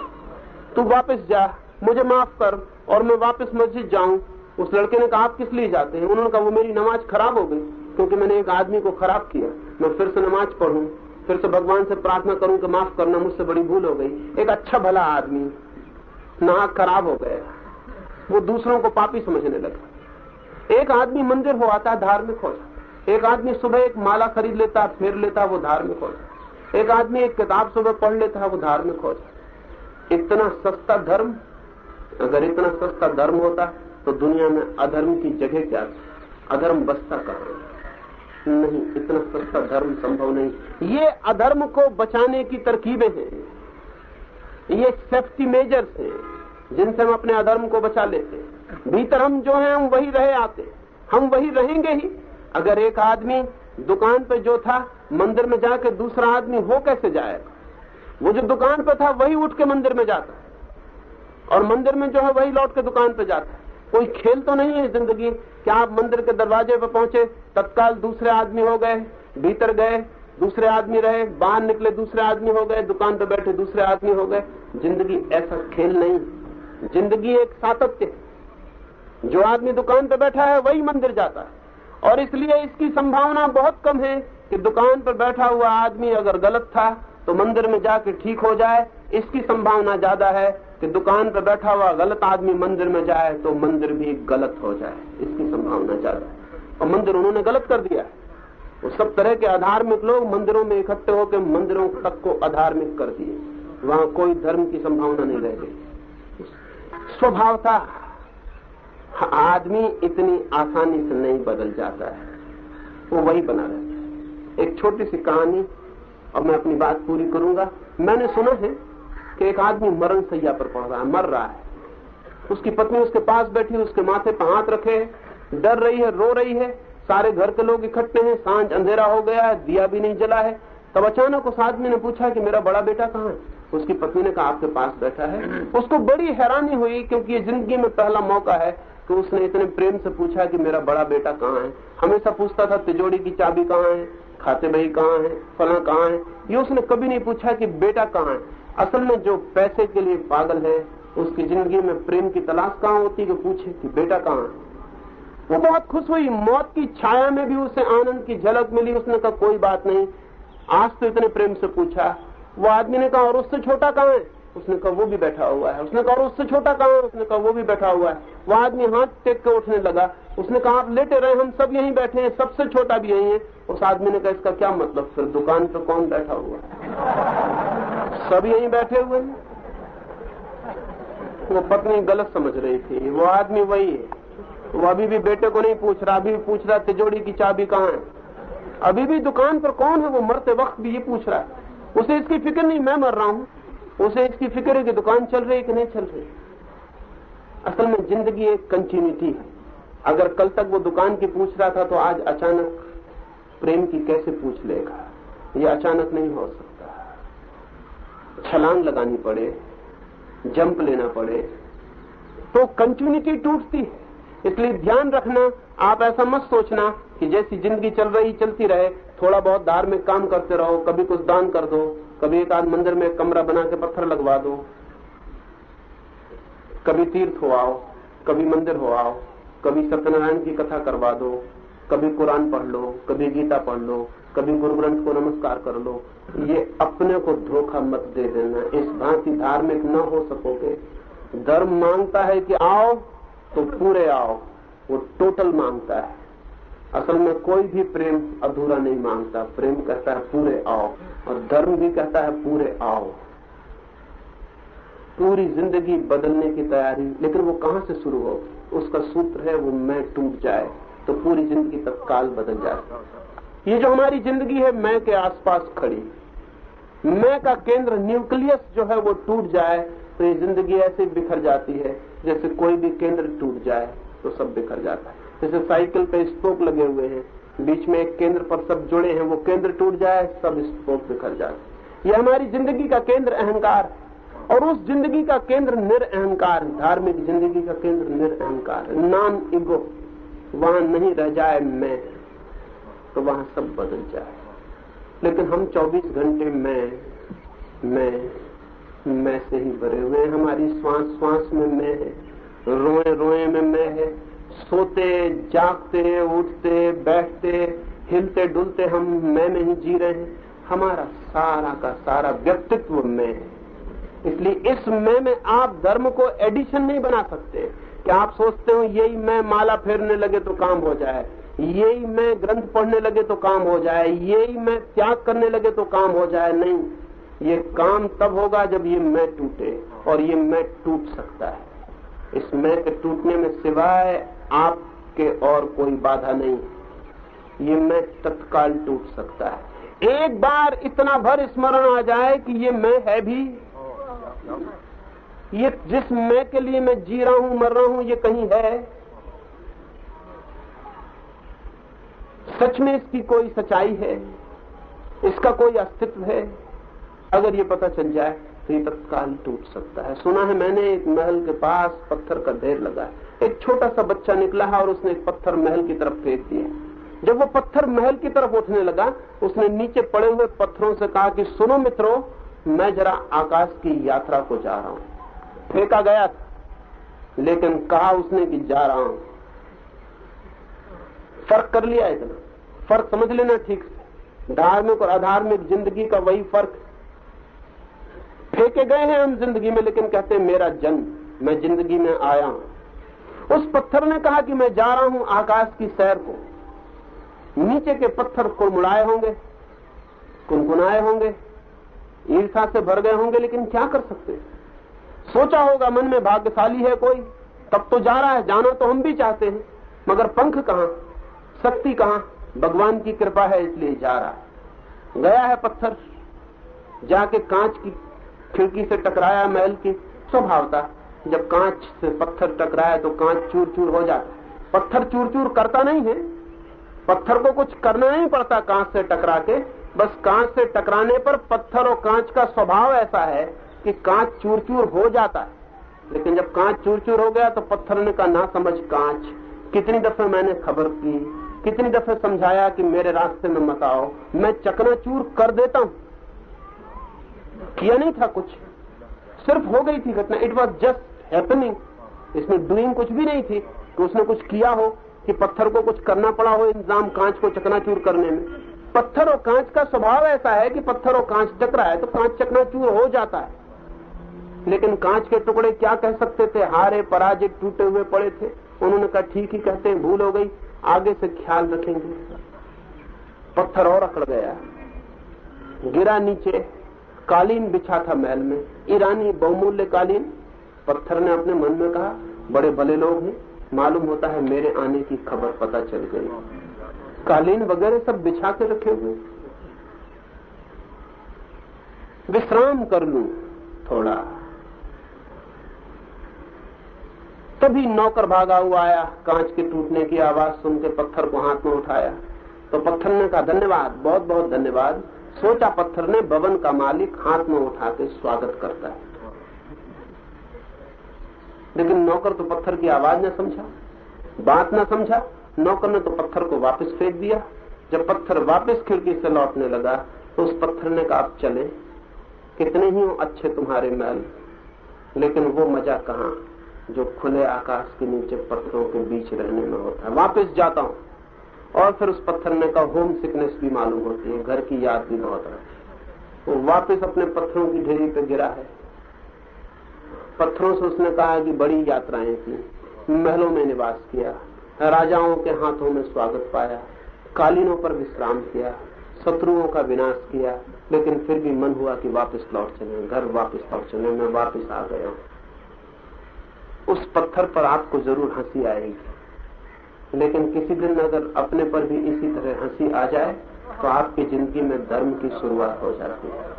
[SPEAKER 2] तू वापस जा, मुझे माफ़ कर, और मैं वापस मस्जिद जाऊँ। उस लड़के ने कहा, आप किस लिए जाते हैं? उन्होंने कहा, वो मेरी नमाज़ खराब हो गई, क्योंकि मैंने एक आदमी को खराब किया। मैं फिर से नमाज़ पढ़ूं, फिर से भगवान से प्रार्थना करूँ कि माफ़ करना मुझसे बड़ी भूल हो गई। एक अच्छा भला आदमी नाक खराब हो गया। वो दूसरों को पापी समझने लगा। एक आदमी मंदिर हो आता है धार्मिक हो, एक आदमी सुबह एक माला खरीद लेता है फेर लेता, वो धार्मिक हो, एक आदमी एक किताब सुबह पढ़ लेता है वो धार्मिक हो। इतना सस्ता धर्म, अगर इतना सस्ता धर्म होता तो दुनिया में अधर्म की जगह क्या अधर्म बसता कहा नहीं, इतना सस्ता धर्म संभव नहीं। ये अधर्म को बचाने की तरकीबें हैं। ये सेफ्टी मेजर्स हैं, जिनसे हम अपने अधर्म को बचा लेते हैं। भीतर हम जो हैं, हम वही रहे आते। हम वही रहेंगे ही। अगर एक आदमी दुकान पे जो था, मंदिर में जाकर दूसरा आदमी हो कैसे जाएगा? वो जो दुकान पे था, वही उठ के मंदिर में जाता। और मंदिर में जो है, वही लौट के दुकान पे जाता। कोई खेल तो नहीं है ज़िंदगी। कि आप मंदिर के दरवाजे पर पहुँचे, तत्काल दूसरे आदमी हो गए, भीतर गए, दूसरे आदमी रहे, बाहर निकले, दूसरे आदमी हो गए, दुकान पर बैठे, दूसरे आदमी हो गए। ज़िंदगी ऐसा खेल नहीं। ज़िंदगी एक सातत्य जो आदमी दुकान पर बैठा है, वही मंदिर जाता है। और इसलिए इसकी संभावना बहुत कम है कि दुकान पर बैठा हुआ आदमी अगर गलत था तो मंदिर में जाके ठीक हो जाए। इसकी संभावना ज़्यादा है कि दुकान पर बैठा हुआ गलत आदमी मंदिर में जाए तो मंदिर भी गलत हो जाए। इसकी संभावना ज़्यादा है। और मंदिर उन्होंने गलत कर दिया है। वो सब तरह के अधार्मिक लोग मंदिरों में इकट्ठे होकर मंदिरों तक को अधार्मिक कर दिए। वहाँ कोई धर्म की संभावना नहीं रह गई। स्वभाव था। आदमी इतनी आसानी से नहीं बदल जाता है। वो वही बना रहता है। एक छोटी सी कहानी और मैं अपनी बात पूरी करूँगा। मैंने सुना है कि एक आदमी मरण सैया पर पड़ रहा है, मर रहा है। उसकी पत्नी उसके पास बैठी उसके माथे पर हाथ रखे डर रही है, रो रही है। सारे घर के लोग इकट्ठे हैं, साँझ अंधेरा हो गया है, दिया भी नहीं जला है। तब अचानक उस आदमी ने पूछा कि मेरा बड़ा बेटा कहाँ है? उसकी पत्नी ने कहा, आपके पास बैठा है। उसको बड़ी हैरानी हुई, क्योंकि ये ज़िंदगी में पहला मौका है कि उसने इतने प्रेम से पूछा कि मेरा बड़ा बेटा कहाँ है? हमेशा पूछता था तिजोड़ी की चाबी कहाँ है? खाते बही कहाँ है? फला कहाँ है? ये उसने कभी नहीं पूछा कि बेटा कहाँ है? असल में जो पैसे के लिए पागल है, उसकी ज़िंदगी में प्रेम की तलाश कहाँ होती कि पूछे कि बेटा कहाँ है? वो बहुत खुश हुई। मौत की छाया में भी उसे आनंद की झलक मिली। उसने कहा, कोई बात नहीं। आज तो इतने प्रेम से पूछा। वो आदमी ने कहा, और उससे छोटा कहाँ है? उसने कहा, वो भी बैठा हुआ है। उसने कहा, और उससे छोटा कहा उसने कहा, वो भी बैठा हुआ है। वो आदमी हाथ टेक के उठने लगा। उसने कहा, आप लेटे रहे हम सब यहीं बैठे हैं, सबसे छोटा भी यही है। उस आदमी ने कहा, इसका क्या मतलब फिर? दुकान पर कौन बैठा हुआ है? सब यहीं बैठे हुए हैं। वो पत्नी गलत समझ रही थी। वो आदमी वही है। वो अभी भी बेटे को नहीं पूछ रहा, अभी भी पूछ रहा तिजोड़ी की चाबी कहाँ है? अभी भी दुकान पर कौन है? वो मरते वक्त भी ये पूछ रहा है। उसे इसकी फ़िक्र नहीं, मैं मर रहा हूँ। उसे इसकी फ़िक्र है कि दुकान चल रही है कि नहीं चल रही असल में ज़िंदगी एक कंटिन्यूटी है। अगर कल तक वो दुकान की पूछ रहा था तो आज अचानक प्रेम की कैसे पूछ लेगा? ये अचानक नहीं हो सकता। छलांग लगानी पड़े, जंप लेना पड़े तो कंटिन्यूटी टूटती है। इसलिए ध्यान रखना, आप ऐसा मत सोचना कि जैसी ज़िंदगी चल रही, चलती रहे, थोड़ा बहुत धार्मिक काम करते रहो, कभी कुछ दान कर दो कभी एक आध मंदिर में कमरा बना के पत्थर लगवा दो। कभी तीर्थ हो आओ, कभी मंदिर हो आओ, कभी सत्यनारायण की कथा करवा दो, कभी कुरान पढ़ लो, कभी गीता पढ़ लो, कभी गुरु ग्रंथ को नमस्कार कर लो। ये अपने को धोखा मत दे देना। इस भांति धार्मिक न हो सकोगे। धर्म माँगता है कि आओ तो पूरे आओ। वो टोटल माँगता है। असल में कोई भी प्रेम अधूरा नहीं माँगता। प्रेम कहता है, पूरे आओ। और धर्म भी कहता है पूरे आओ। पूरी ज़िंदगी बदलने की तैयारी, लेकिन वो कहाँ से शुरू हो? उसका सूत्र है, वो मैं टूट जाए तो पूरी ज़िंदगी तत्काल बदल जाए। ये जो हमारी ज़िंदगी है, मैं के आसपास खड़ी। मैं का केंद्र न्यूक्लियस जो है, वो टूट जाए तो ये ज़िंदगी ऐसे बिखर जाती है, जैसे कोई भी केंद्र टूट जाए तो सब बिखर जाता है। जैसे साइकिल पे स्पोक लगे हुए हैं बीच में एक केंद्र पर सब जुड़े हैं, वो केंद्र टूट जाए, सब स्पोक बिखर जाए। ये हमारी ज़िंदगी का केंद्र अहंकार। और उस ज़िंदगी का केंद्र निरअहकार, धार्मिक ज़िंदगी का केंद्र निरअहकार। नॉन इगो वहाँ नहीं रह जाए मैं तो वहाँ सब बदल जाए। लेकिन हम 24 घंटे में, मैं मैं से ही भरे हुए हमारी श्वास श्वास में मैं है रोए रोए में मैं है। सोते, जागते, उठते, बैठते, हिलते डुलते हम मैं में ही जी रहे। हैं हमारा सारा का सारा व्यक्तित्व मैं है। इसलिए इस मैं में आप धर्म को एडिशन नहीं बना सकते। कि आप सोचते हो, यही मैं माला फेरने लगे तो काम हो जाए? यही मैं ग्रंथ पढ़ने लगे तो काम हो जाए? यही मैं त्याग करने लगे तो काम हो जाए? नहीं। ये काम तब होगा जब ये मैं टूटे, और ये मैं टूट सकता है। इस मैं के टूटने में सिवाय आपके और कोई बाधा नहीं। ये मैं तत्काल टूट सकता है। एक बार इतना भर स्मरण आ जाए कि ये मैं है भी। ये जिस मैं के लिए मैं जी रहा हूँ, मर रहा हूँ, ये कहीं है। सच में इसकी कोई सच्चाई है? इसका कोई अस्तित्व है? अगर ये पता चल जाए तो ये तत्काल टूट सकता है। सुना है मैंने एक महल के पास पत्थर का ढेर लगा है। एक छोटा सा बच्चा निकला है और उसने एक पत्थर महल की तरफ़ फेंक दिया। जब वो पत्थर महल की तरफ़ उठने लगा, उसने नीचे पड़े हुए पत्थरों से कहा कि सुनो मित्रों, मैं जरा आकाश की यात्रा को जा रहा हूँ। फेंका गया था, लेकिन कहा उसने कि जा रहा हूँ। फ़र्क कर लिया इतना। फ़र्क समझ लेना ठीक से। धार्मिक और अधार्मिक ज़िंदगी का वही फ़र्क। फेंके गए हैं हम ज़िंदगी में, लेकिन कहते हैं, मेरा जन्म, मैं ज़िंदगी में आया हूँ। उस पत्थर ने कहा कि मैं जा रहा हूँ आकाश की सैर को। नीचे के पत्थर कुड़मुड़ाए होंगे कुनकुनाए होंगे ईर्षा से भर गए होंगे, लेकिन क्या कर सकते सोचा होगा मन में, भाग्यशाली है कोई, तब तो जा रहा है, जाना तो हम भी चाहते हैं। मगर पंख कहाँ, शक्ति कहाँ? भगवान की कृपा है, इसलिए जा रहा है। गया है पत्थर, जाके कांच की खिड़की से टकराया, महल की स्वभाव था जब कांच से पत्थर टकराया तो कांच चूर चूर हो जाता पत्थर चूर चूर करता नहीं है। पत्थर को कुछ करना नहीं पड़ता कांच से टकरा के। बस कांच से टकराने पर पत्थर और कांच का स्वभाव ऐसा है कि कांच चूर चूर हो जाता है। लेकिन जब कांच चूर चूर हो गया तो पत्थर ने कहा, ना समझ कांच। कितनी दफे मैंने खबर की, कितनी दफे समझाया कि मेरे रास्ते में मत आओ। मैं चकनाचूर कर देता हूँ। किया नहीं था कुछ। सिर्फ़ हो गई थी घटना। इट वॉज़ जस्ट हैपनिंग इसमें डूइंग कुछ भी नहीं थी। कि उसने कुछ किया हो कि पत्थर को कुछ करना पड़ा हो इंतज़ाम कांच को चकनाचूर करने में। पत्थर और कांच का स्वभाव ऐसा है कि पत्थर और कांच टकरा है तो कांच चकनाचूर हो जाता है। लेकिन कांच के टुकड़े क्या कह सकते थे? हारे पराजित टूटे हुए पड़े थे। उन्होंने कहा, ठीक ही कहते हैं, भूल हो गई। आगे से ख्याल रखेंगे। पत्थर और अकड़ गया। गिरा नीचे। कालीन बिछा था महल में। ईरानी बहुमूल्य कालीन। पत्थर ने अपने मन में कहा, बड़े भले लोग हैं, मालूम होता है मेरे आने की खबर पता चल गई। कालीन वगैरह सब बिछा के रखे हुए विश्राम कर लू थोड़ा। तभी नौकर भागा हुआ आया, कांच के टूटने की आवाज़ सुन के पत्थर को हाथ में उठाया। तो पत्थर ने कहा, धन्यवाद बहुत बहुत धन्यवाद। सोचा पत्थर ने भवन का मालिक हाथ में उठा के स्वागत करता है। लेकिन नौकर तो पत्थर की आवाज़ न समझा, बात न समझा, नौकर ने तो पत्थर को वापस फेंक दिया। जब पत्थर वापस खिड़की से लौटने लगा तो उस पत्थर ने कहा, आप चले। कितने ही अच्छे तुम्हारे महल लेकिन वो मज़ा कहा, जो खुले आकाश के नीचे पत्थरों के बीच रहने में होता है। वापस जाता हूँ। और फिर उस पत्थर ने कहा, होम सिकनेस भी मालूम होती है, घर की याद भी बहुत आती वो वापस अपने पत्थरों की ढेरी पे गिरा है। पत्थरों से उसने कहा कि बड़ी यात्राएँ की, महलों में निवास किया, राजाओं के हाथों में स्वागत पाया, कालीनों पर विश्राम किया, शत्रुओं का विनाश किया, लेकिन फिर भी मन हुआ कि वापस लौट चले, घर वापस लौट चले, मैं वापस आ गया उस पत्थर पर आपको ज़रूर हँसी आएगी। लेकिन किसी दिन अगर अपने पर भी इसी तरह हँसी आ जाए तो आपकी ज़िंदगी में धर्म की शुरुआत हो जाती है।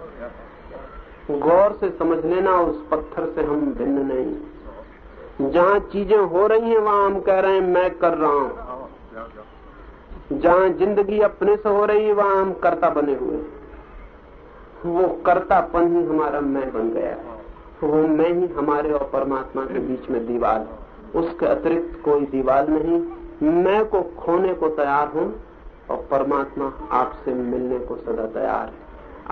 [SPEAKER 2] गौर से समझ लेना उस पत्थर से हम भिन्न नहीं। जहाँ चीज़ें हो रही हैं, वहाँ हम कह रहे हैं, मैं कर रहा हूँ। जहाँ ज़िंदगी अपने से हो रही है, वहाँ हम कर्ता बने हुए वो कर्तापन ही हमारा मैं बन गया है। वो मैं ही हमारे और परमात्मा के बीच में दीवार उसके अतिरिक्त कोई दीवार नहीं। मैं को खोने को तैयार हूँ और परमात्मा आपसे मिलने को सदा तैयार है।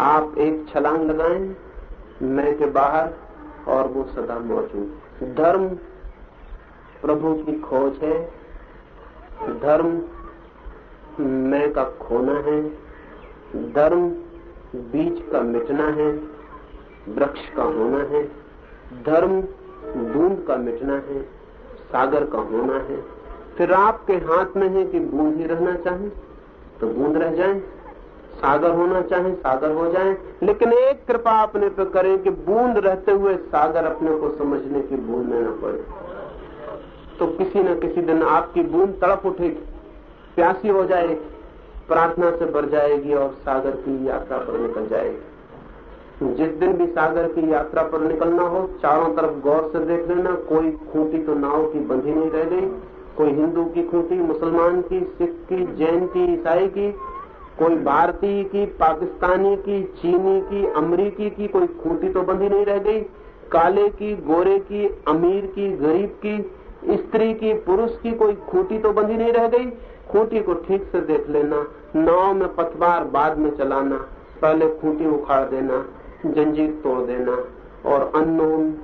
[SPEAKER 2] आप एक छलांग लगाएँ। मैं के बाहर और वो सदा मौजूद धर्म प्रभु की खोज है। धर्म मैं का खोना है। धर्म बीज का मिटना है। वृक्ष का होना है। धर्म बूंद का मिटना है। सागर का होना है। फिर आपके हाथ में है कि बूंद ही रहना चाहे तो बूंद रह जाए। सागर होना चाहे, सागर हो जाए। लेकिन एक कृपा अपने पे करें कि बूंद रहते हुए सागर अपने को समझने की भूल में न पड़े। तो किसी न किसी दिन आपकी बूंद तड़प उठेगी, प्यासी हो जाएगी, प्रार्थना से भर जाएगी और सागर की यात्रा पर निकल जाएगी। जिस दिन भी सागर की यात्रा पर निकलना हो, चारों तरफ़ गौर से देख लेना, कोई खूंटी तो नाव की बंधी नहीं रह गई, कोई हिंदू की खूंटी, मुसलमान की, सिख की, जैन की, ईसाई की कोई भारतीय की, पाकिस्तानी की, चीनी की, अमरीकी की कोई खूंटी तो बंधी नहीं रह गई। काले की, गोरे की, अमीर की, गरीब की, स्त्री की, पुरुष की कोई खूंटी तो बंधी नहीं रह गई। खूंटी को ठीक से देख लेना, नाव में पथवार बाद में चलाना, पहले खूंटी उखाड़ देना, जंजीर तोड़ देना, और अननोन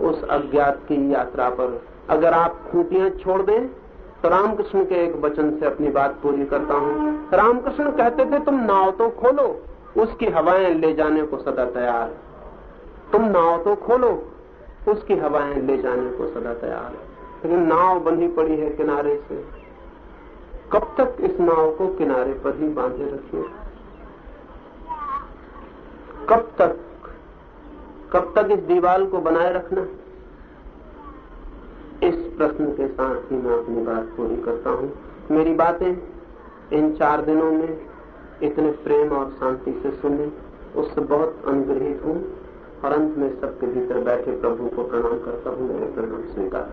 [SPEAKER 2] उस अज्ञात की यात्रा पर। अगर आप खूंटियाँ छोड़ दें तो रामकृष्ण के एक वचन से अपनी बात पूरी करता हूँ। रामकृष्ण कहते थे, तुम नाव तो खोलो, उसकी हवाएँ ले जाने को सदा तैयार तुम नाव तो खोलो, उसकी हवाएँ ले जाने को सदा तैयार है। लेकिन नाव बंधी पड़ी है किनारे से। कब तक इस नाव को किनारे पर ही बांधे रखिए? कब तक कब तक इस दीवाल को बनाए रखना इस प्रश्न के साथ ही मैं अपनी बात पूरी करता हूँ। मेरी बातें इन चार दिनों में इतने प्रेम और शांति से सुने उससे बहुत अनुग्रहित हूँ और अंत में सबके भीतर बैठे प्रभु को प्रणाम करता हूँ, मेरे प्रणाम स्वीकार